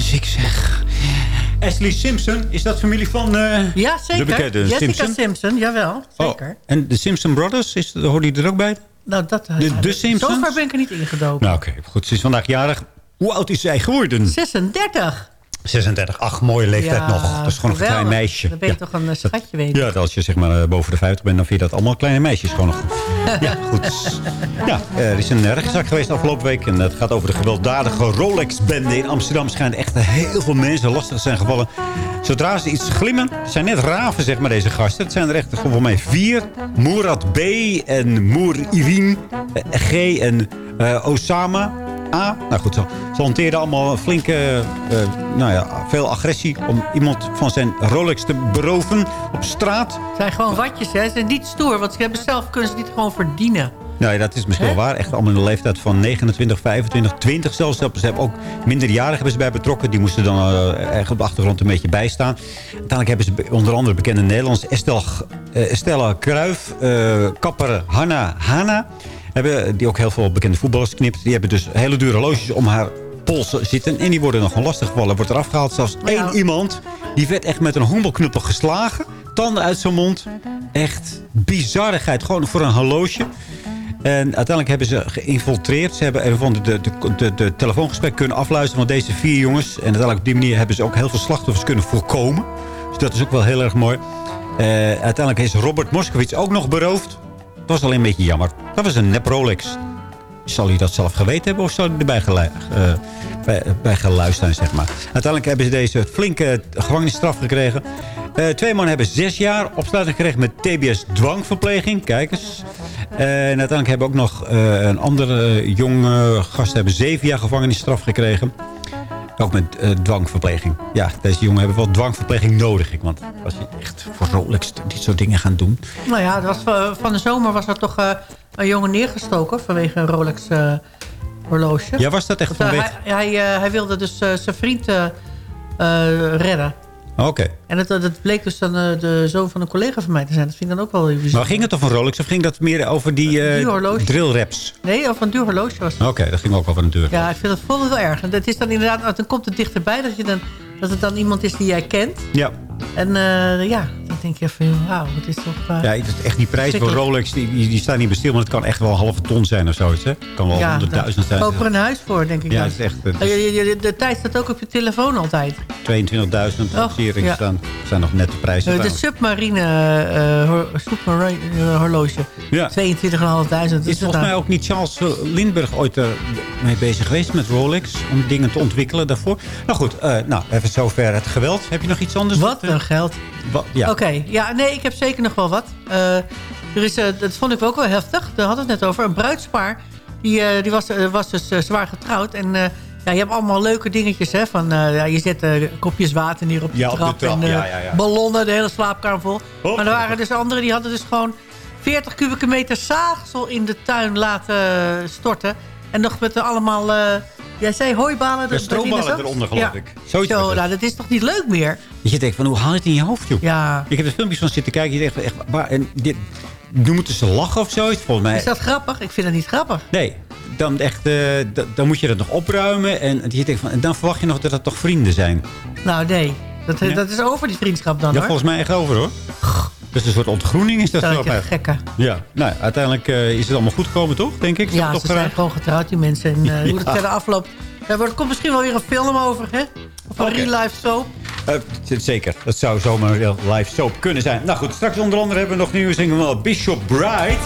Muziek zeg. Ashley Simpson, is dat familie van eh, Ja, zeker. de bekende Jessica Simpson? Simpson, jawel. Oh, Zeker. en de Simpson Brothers, is, hoort die er ook bij? Nou, dat, De, de Simpsons? Zover ben ik er niet ingedoken. Nou oké, goed. Ze is vandaag jarig. Hoe oud is zij geworden? 36. 36. Ach, mooie leeftijd Ja, nog. Dat is gewoon een klein geweldig. meisje. Dan ben je Ja. toch een eh, schatje, weet je. Ja, als je zeg maar eh, boven de 50 bent, dan vind je dat allemaal kleine meisjes. Gewoon nog. Ja, goed. Ja, eh, er is een rechtszaak geweest afgelopen week. En het gaat over de gewelddadige Rolex-bende in Amsterdam. Schijnt echt heel veel mensen lastig zijn gevallen. Zodra ze iets glimmen, zijn net raven, zeg maar, deze gasten. Het zijn er echt volgens mij vier. Moerad B. en Moer Irin G. en Osama. A. Nou goed, zo. Ze hanteerden allemaal flinke, eh, nou ja, veel agressie... om iemand van zijn Rolex te beroven op straat. Het zijn gewoon watjes, hè. Ze zijn niet stoer, want ze hebben zelf kunnen ze niet gewoon verdienen. Nou ja, dat is misschien wel waar. Echt allemaal in de leeftijd van 29, 25, 20 zelfs. Ze hebben ook minderjarigen hebben ze bij betrokken. Die moesten dan eh, op de achtergrond een beetje bijstaan. Uiteindelijk hebben ze onder andere bekende Nederlands... Estelle, eh, Estella Kruijf, eh, kapper Hanna Hanna... Hebben, die ook heel veel bekende voetballers knipt. Die hebben dus hele dure horloges om haar polsen zitten. En die worden nog gewoon lastig gevallen. Wordt eraf gehaald. Zelfs één iemand, die werd echt met een honkbalknuppel geslagen. Tanden uit zijn mond. Echt bizarrigheid. Gewoon voor een horloge. En uiteindelijk hebben ze geïnfiltreerd. Ze hebben een van de, de, de, de, de telefoongesprek kunnen afluisteren van deze vier jongens. En uiteindelijk op die manier hebben ze ook heel veel slachtoffers kunnen voorkomen. Dus dat is ook wel heel erg mooi. Eh, uiteindelijk is Robert Moskowitz ook nog beroofd. Dat was alleen een beetje jammer. Dat was een nep Rolex. Zal hij dat zelf geweten hebben of zal hij erbij eh, bij, geluisterd zijn, zeg maar. Uiteindelijk hebben ze deze flinke gevangenisstraf gekregen. Eh, twee mannen hebben zes jaar opsluiting gekregen met TBS dwangverpleging. Kijk eens. En uiteindelijk hebben ook nog eh, een andere eh, jonge gast hebben zeven jaar gevangenisstraf gekregen. Ook met eh, dwangverpleging. Ja, deze jongen hebben wel dwangverpleging nodig. ik, Want als je echt voor Rolex dit soort dingen gaan doen... Nou ja, was, eh, van de zomer was er toch eh, een jongen neergestoken vanwege een Rolex horloge. Ja, was dat echt vanwege... hij, hij, hij wilde dus zijn vriend redden. Oké. En dat, dat bleek dus dan eh, de zoon van een collega van mij te zijn. Dat vind ik dan ook wel bijzonder. Maar ging het of een Rolex of ging dat meer over die duur horloge. drillraps? Nee, of een duur horloge was het. Oké, dat ging ook over een deur. Ja, ik vind het vol wel erg. En dat is dan inderdaad, dan komt het dichterbij dat, je dan, dat het dan iemand is die jij kent. Ja. En eh, ja, dan denk je van, wauw, het is toch... eh, Ja, het is echt die prijs voor. Rolex, die, die, staan niet bestil, maar het kan echt wel een halve ton zijn of zoiets. Hè? Het kan wel ja, honderdduizend zijn. Koop er een huis voor, denk ik Ja, is echt eh, Oh, De tijd staat ook op je telefoon altijd. 22.000 Oh, zie je erin ja. staan. Dat zijn nog net de prijzen. Eh, de submarine hor- submarine horloge. Ja. 22.500. Is volgens mij ook niet Charles Lindbergh ooit mee bezig geweest met Rolex? Om dingen te ontwikkelen daarvoor? Nou goed, nou, even zover het geweld. Heb je nog iets anders? Wat een geld. Ja. Oké, ja, nee, ik heb zeker nog wel wat. Eh, er is, eh, dat vond ik ook wel heftig. Daar hadden we het net over. Een bruidspaar, die, eh, die was, was dus zwaar getrouwd. En ja, je hebt allemaal leuke dingetjes, hè. Van, ja, je zet kopjes water neer op de Ja, op de trap. en ja. ballonnen, de hele slaapkamer vol. Oh. Maar er waren dus anderen, die hadden dus gewoon 40 kubieke meter zaagsel in de tuin laten storten. En nog met allemaal... eh, jij zei hooibalen. Er- stroombalen eronder, geloof Ja. ik. Zoiets Zo, nou, dat is toch niet leuk meer? Dat je denkt van, hoe haal je het in je hoofd, joh? Ja. Ik heb er filmpjes van zitten kijken. Je denkt van, echt, waar, en dit, nu moeten ze lachen of zoiets, volgens mij. Is dat grappig? Ik vind het niet grappig. Nee, dan, echt, eh, dan moet je dat nog opruimen. En, je denkt van, en dan verwacht je nog dat het toch vrienden zijn. Nou, nee. Dat, Ja. dat is over die vriendschap dan, ja, hoor. volgens mij echt over, hoor. Dus een soort ontgroening is dat je gekken. Ja, nou, uiteindelijk eh, is het allemaal goed gekomen, toch? Denk ik. Is Ja, ze toch zijn gewoon getrouwd, die mensen. En eh, hoe het verder afloopt. Daar wordt- komt misschien wel weer een film over, hè? Of een Oké. real life soap. Eh, zeker, dat zou zomaar een live soap kunnen zijn. Nou goed, straks onder andere hebben we nog nieuws wel Bishop Bright.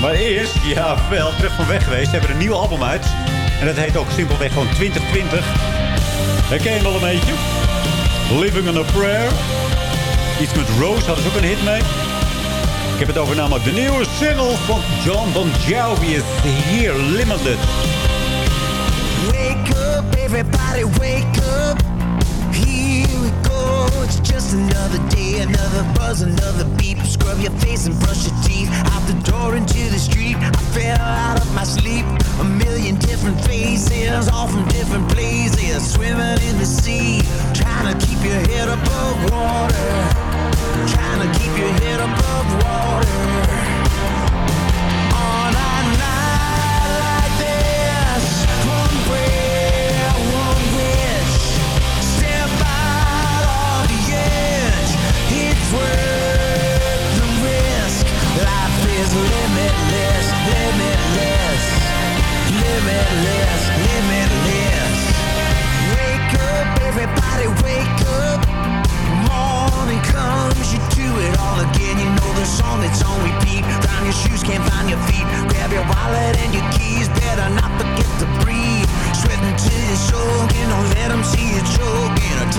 Maar eerst, ja wel, terug van weg geweest. Ze hebben een nieuw album uit. En dat heet ook simpelweg gewoon 2020. Herken je hem wel een beetje? Living on a Prayer. Iets met Rose hadden ze ook een hit mee. Ik heb het over namelijk de nieuwe single van John Bon Jovi is Here Limited. Wake up, everybody wake up. Here we go. It's just another day, another buzz, another beep. Scrub your face and brush your teeth. Out the door into the street. I fell out of my sleep. A million different faces, all from different places. Swimming in the sea. Trying to keep your head above water. Trying to keep your head above water. On a night like this, one one wish. Step out on the edge. It's worth the risk. Life is limitless, limitless, limitless, limitless. Wake up, everybody, wake up. Comes, you do it all again. You know the song that's on repeat. Find your shoes, can't find your feet. Grab your wallet and your keys. Better not forget to breathe. Sweating till you're soaking. Don't let them see you choking.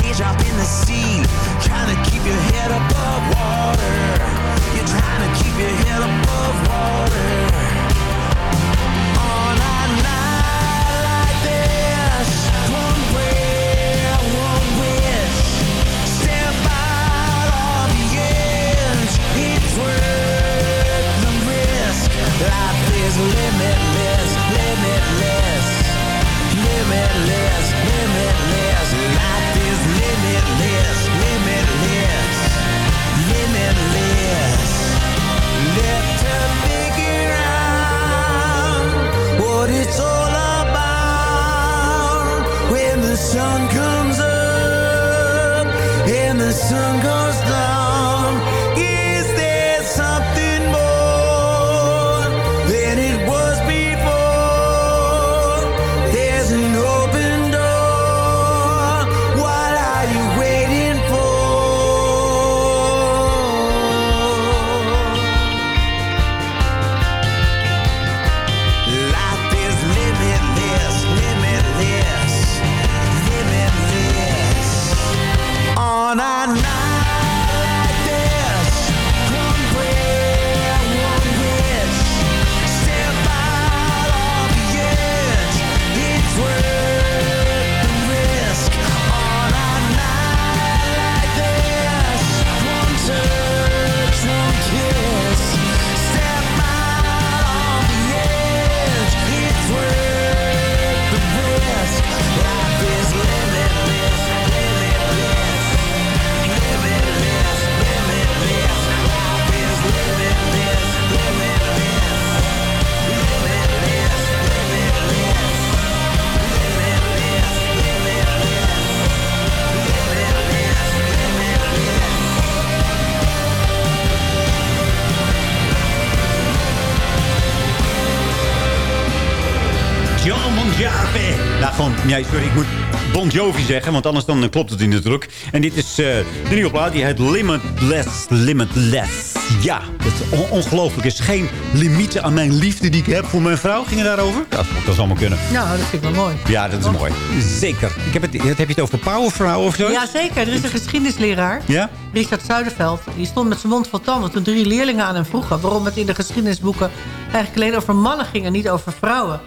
Jovi. Nou, gewoon, ja, sorry, ik moet Bon Jovi zeggen, want anders dan klopt het in de druk. En dit is eh, de nieuwe plaat, die heet Limitless, Limitless. Ja, dat is on- ongelooflijk. Er is geen limieten aan mijn liefde die ik heb voor mijn vrouw. Ging het daarover? Ja, dat zou allemaal kunnen. Nou, dat vind ik wel mooi. Ja, dat is mooi. Zeker. Ik heb het, heb je het over powervrouw of zo? Ja, zeker. Er is een geschiedenisleraar, Ja? Richard Zuiderveld. Die stond met zijn mond vol tanden toen drie leerlingen aan hem vroegen... waarom het in de geschiedenisboeken eigenlijk alleen over mannen ging en niet over vrouwen.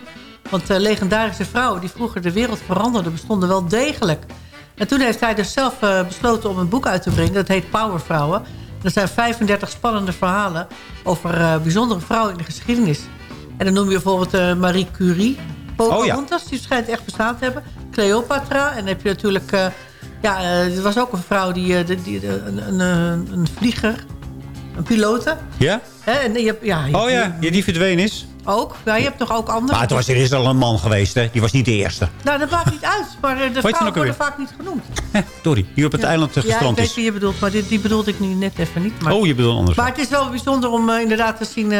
Want eh, legendarische vrouwen die vroeger de wereld veranderden... bestonden wel degelijk. En toen heeft hij dus zelf eh, besloten om een boek uit te brengen. Dat heet Powervrouwen. Er zijn 35 spannende verhalen over eh, bijzondere vrouwen in de geschiedenis. En dan noem je bijvoorbeeld Marie Curie. Pocahontas, die schijnt echt bestaan te hebben. Cleopatra. En dan heb je natuurlijk... ja, er was ook een vrouw, die, die, die- een, een, een, een vlieger. Een pilote. Ja? En je ja, je- Oh ja, ja, die verdwenen is. Ook. Ja, je hebt toch ook andere... Maar toen was er eerst al een man geweest, hè? Die was niet de eerste. Nou, dat maakt niet uit. Maar eh, de vrouwen ook worden vaak niet genoemd. Sorry, die op het Ja. eiland eh, Ja, ik gestrand weet is. wie je bedoelt. Maar die, die bedoelde ik nu net even niet. Maar, Oh, je bedoelt anders. maar het is wel bijzonder om eh, inderdaad te zien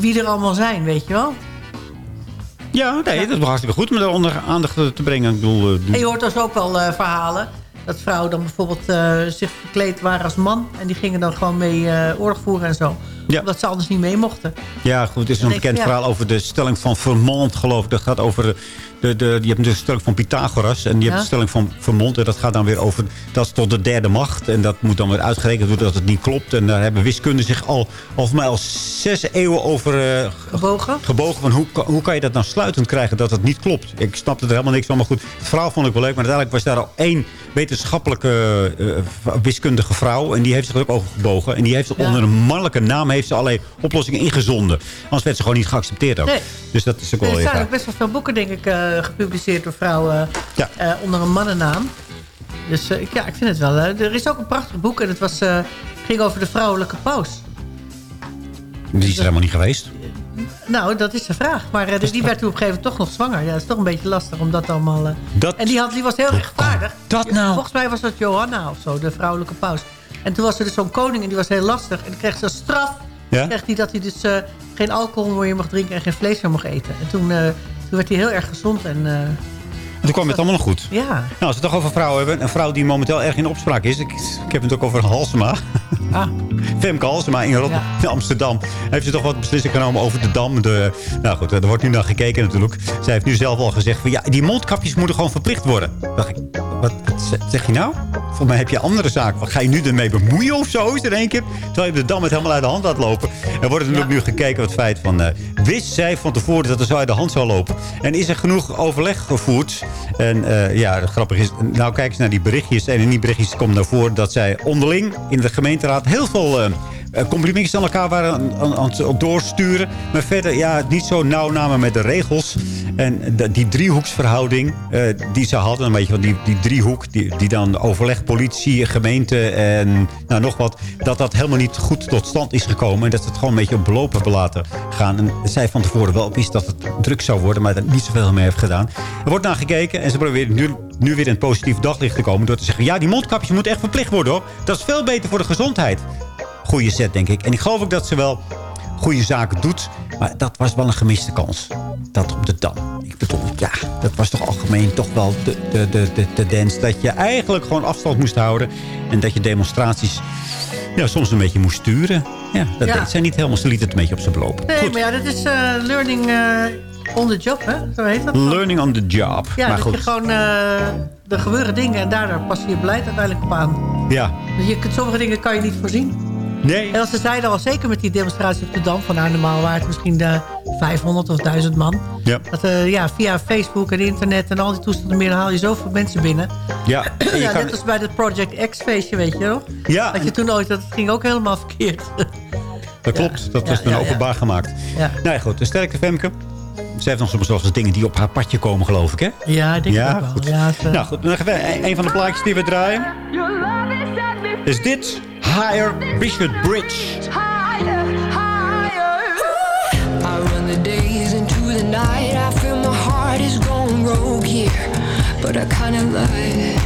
wie er allemaal zijn, weet je wel. Ja, nee, dat was hartstikke goed om daar onder aandacht te brengen. Ik bedoel, En je hoort dus ook wel verhalen. Dat vrouwen dan bijvoorbeeld zich verkleed waren als man. En die gingen dan gewoon mee oorlog voeren en zo. Ja. Omdat ze anders niet mee mochten. Ja, goed. Het is een bekend ja. verhaal over de stelling van Vermont, geloof ik. Dat gaat over... De, de, de, je hebt de stelling van Pythagoras en je hebt de stelling van Vermont. En dat gaat dan weer over... Dat is tot de derde macht. En dat moet dan weer uitgerekend worden dat het niet klopt. En daar hebben wiskundigen zich al, al voor mij al zes eeuwen over eh, Gebogen? gebogen. Van hoe, kan- hoe kan je dat nou sluitend krijgen dat het niet klopt? Ik snapte er helemaal niks van. Maar goed, het verhaal vond ik wel leuk. Maar uiteindelijk was daar al één wetenschappelijke eh, wiskundige vrouw. En die heeft zich ook over gebogen. En die heeft Ja. onder een mannelijke naam heeft ze allerlei oplossingen ingezonden. Anders werd ze gewoon niet geaccepteerd ook. Nee. Dus dat is ook wel er staan ook best wel veel boeken, denk ik, eh, gepubliceerd door vrouwen Ja. eh, onder een mannennaam. Dus eh, ja, ik vind het wel. eh, er is ook een prachtig boek en het was, eh, ging over de vrouwelijke paus. Die is er helemaal niet geweest. Nou, dat is de vraag. Maar eh, die werd toen op een gegeven moment toch nog zwanger. Ja, dat is toch een beetje lastig om dat allemaal... eh, Dat- En die, had, die was heel rechtvaardig. dat nou? Volgens mij was dat Johanna of zo, de vrouwelijke paus. En toen was er dus zo'n koning en die was heel lastig. En dan kreeg ze straf Ja? kreeg hij dat hij dus eh, geen alcohol meer mocht drinken... en geen vlees meer mocht eten. En toen, eh, werd hij heel erg gezond en... En toen kwam het allemaal nog goed. ja, Nou, als we het toch over vrouwen hebben. Een vrouw die momenteel erg in opspraak is. Ik, ik heb het ook over Halsema. Ah. Femke Halsema in, Rotterdam, Amsterdam. Heeft ze toch wat beslissing genomen over de dam. De, nou goed, er wordt nu naar gekeken natuurlijk. Zij heeft nu zelf al gezegd van... Ja, die mondkapjes moeten gewoon verplicht worden. Dacht ik, wat, wat ze- zeg je nou? Volgens mij heb je andere zaken. Wat ga je nu ermee bemoeien of zo? Is er één keer? Terwijl je de dam het helemaal uit de hand laat lopen. Er wordt natuurlijk nu gekeken wat het feit van... eh, wist zij van tevoren dat het zo uit de hand zou lopen? En is er genoeg overleg gevoerd? En eh, ja, het grappige is... Nou, kijk eens naar die berichtjes. En in die berichtjes komt naar voren dat zij onderling in de gemeenteraad... heel veel... eh, complimentjes aan elkaar waren aan, aan, aan het doorsturen. Maar verder, ja, niet zo nauw namen met de regels. En die driehoeksverhouding eh, die ze hadden, beetje van die, die driehoek... Die, die dan overleg, politie, gemeente en nou, nog wat... dat dat helemaal niet goed tot stand is gekomen. En dat ze het gewoon een beetje op beloop hebben laten gaan. En zij van tevoren wel wist dat het druk zou worden... maar dat niet zoveel mee heeft gedaan. Er wordt naar gekeken en ze proberen nu, nu weer in het positief daglicht te komen... door te zeggen, ja, die mondkapjes moeten echt verplicht worden, hoor. Dat is veel beter voor de gezondheid goede set, denk ik. En ik geloof ook dat ze wel goede zaken doet. Maar dat was wel een gemiste kans. Dat op de Dam. Ik bedoel, ja, dat was toch algemeen toch wel de, de, de, de tendens... dat je eigenlijk gewoon afstand moest houden. En dat je demonstraties ja, soms een beetje moest sturen. Ja, dat Ja. deed zij niet helemaal. Ze liet het een beetje op zijn beloop. nee, Goed. maar ja, dat is eh, learning eh, on the job, hè? Zo heet dat. Learning on the job. Ja, maar dat goed. je gewoon... eh, er gebeuren dingen en daardoor pas je je beleid uiteindelijk op aan. Ja. Dus je, kunt- sommige dingen kan je niet voorzien. Nee. En als ze zeiden al, zeker met die demonstratie op de Dam... van nou, normaal waren het misschien de 500 of 1000 man. Ja. Dat, eh, ja, via Facebook en internet en al die toestanden meer... dan haal je zoveel mensen binnen. Ja, je ja, kan- net als bij dat Project X feestje, weet je wel. Ja. Dat je toen ooit, dat ging ook helemaal verkeerd. Dat klopt. Dat Ja, was toen ja, ja. openbaar gemaakt. Ja. Nou ja, goed. De sterkte Femke. Ze heeft nog soms wel eens dingen die op haar padje komen, geloof ik, hè? Ja, ik denk het ook wel. goed. Eh, Nou goed, dan gaan we een van de plaatjes die we draaien. Is dit Higher Bishop Bridge. Higher, higher. I run the days into the night. I feel my heart is going rogue here, but I kinda lie.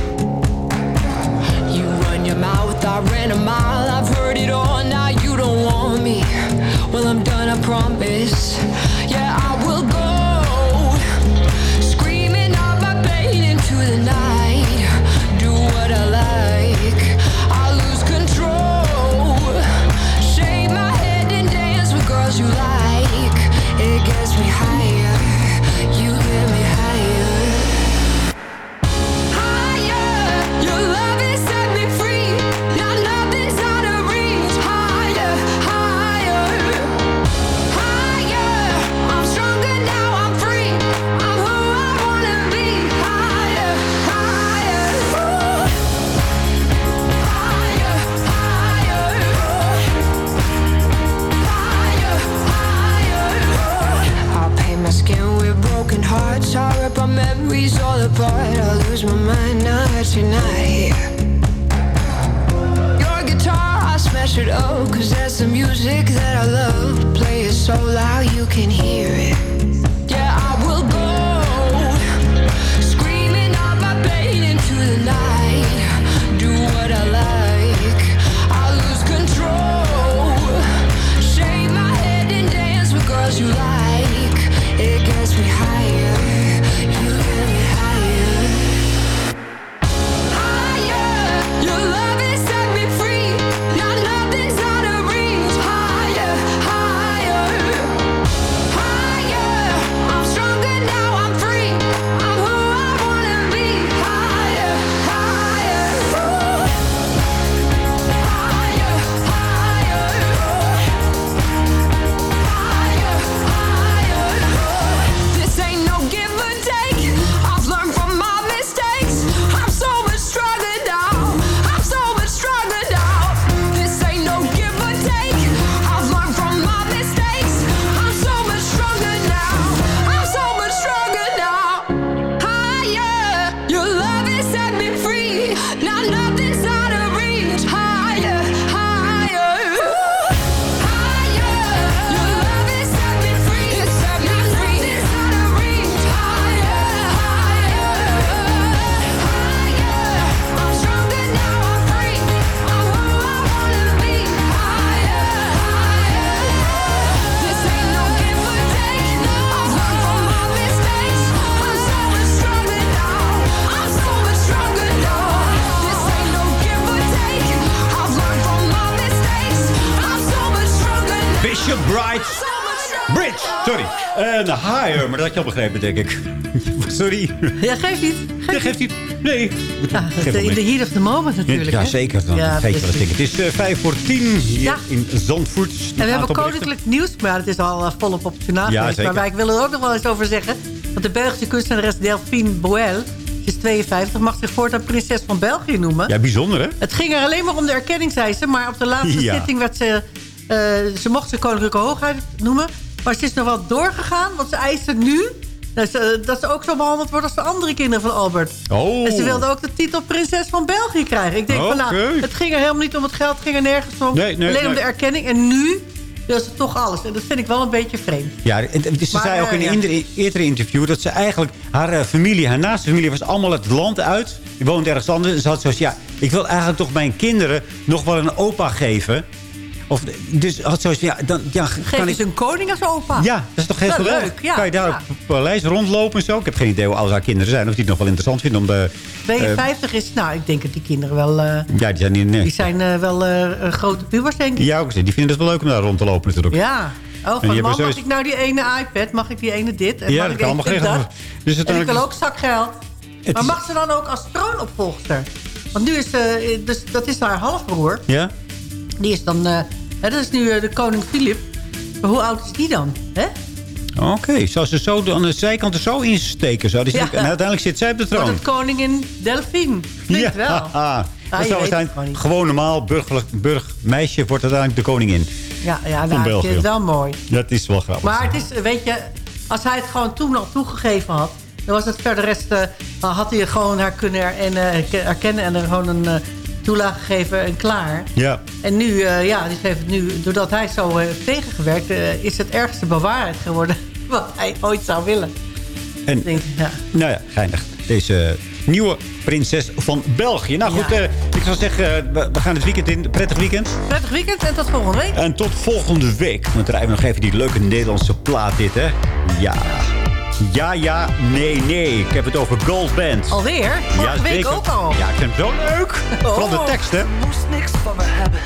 You run your mouth, I ran a mile. I've heard it all, now you don't want me. Well, I'm done, I promise. Yeah, I will go. En higher, maar dat had je al begrepen, denk ik. sorry. Ja, geeft niet. Ja, geeft niet. Nee. Ja, in de heat of the moment natuurlijk. Ja, hè? zeker. Dan Ja, geef je wel. Het is eh, vijf voor tien hier Ja. in Zandvoort. En we hebben koninklijk nieuws, maar het is al eh, volop op het journaal Ja. Maar wij willen er ook nog wel eens over zeggen. Want de Belgische kunstenares Delphine Boel, is 52, mag zich voortaan prinses van België noemen. Ja, bijzonder, hè? Het ging er alleen maar om de erkenningseisen, maar op de laatste Ja. zitting werd ze... eh, ze mocht ze koninklijke hoogheid noemen, maar ze is nog wel doorgegaan, want ze eisen nu... Dat ze, dat ze ook zo behandeld wordt als de andere kinderen van Albert. Oh. En ze wilde ook de titel prinses van België krijgen. Ik denk van nou, het ging er helemaal niet om het geld, het ging er nergens om. Nee, nee, alleen om de erkenning. En nu wil ze toch alles. En dat vind ik wel een beetje vreemd. Ja, en, en ze Maar, zei ook in eh, een ja. eerdere- eerdere interview... dat ze eigenlijk haar eh, familie, haar naaste familie... was allemaal het land uit. Die woont ergens anders. En ze had zoals, ja, ik wil eigenlijk toch mijn kinderen... nog wel een opa geven. Of, dus had zoals, ja, dan... Ja, Geef kan ik, een koning als opa. ja, dat is toch heel geweldig. leuk, ja, kan je daar ja. op het paleis rondlopen en zo? Ik heb geen idee hoe oud haar kinderen zijn. Of die het nog wel interessant vinden om... de. Ben je eh, 50 is, nou, ik denk dat die kinderen wel... eh, ja, die zijn, eh, die zijn eh, wel eh, grote pubers, denk ik. ja, ook, die vinden het wel leuk om daar rond te lopen natuurlijk. Ja. Oh, van mam, mag ik nou die ene iPad? Mag ik die ene dit? En Ja, mag dat ik kan allemaal geregeld. Dus en ik wil ook zakgeld. Maar is- mag ze dan ook als troonopvolgster? Want nu is ze... Dus dat is haar halfbroer. Ja? Die is dan... eh, dat is nu eh, de koning Filip. Maar hoe oud is die dan? Hè? Oké, zou ze zo aan de zijkant er zo insteken? Zo. Dus Ja. En uiteindelijk zit zij op de Wordt troon. het koningin Delphine? Klinkt wel. Ah, dat zou zijn gewoon normaal burgerlijk burgmeisje wordt uiteindelijk de koningin. Ja, ja nou, vind het wel mooi. Dat is wel grappig. Maar het is, weet je, als hij het gewoon toen al toegegeven had... dan was het verder rest... dan had hij gewoon haar kunnen er, en, er gewoon een toelage geven en klaar. Ja. En nu, eh, ja, die heeft nu, doordat hij zo eh, heeft tegengewerkt... eh, is het ergste bewaarheid geworden wat hij ooit zou willen. En, Denk, ja. nou ja, geinig. Deze nieuwe prinses van België. Nou goed, Ja. eh, ik zou zeggen, eh, we, we gaan het weekend in. Prettig weekend. Prettig weekend en tot volgende week. En tot volgende week. Dan draaien we nog even die leuke Nederlandse plaat dit, hè. Ja. Ja, ja, nee, nee. Ik heb het over Gold Band. Alweer? Vorige week zeker. ook al. Ja, ik vind het zo leuk. Vooral de Oh. tekst, hè. moest niks van me hebben,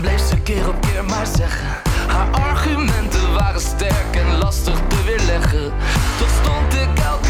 bleef ze keer op keer maar zeggen. Haar argumenten waren sterk en lastig te weerleggen. Tot stond ik elke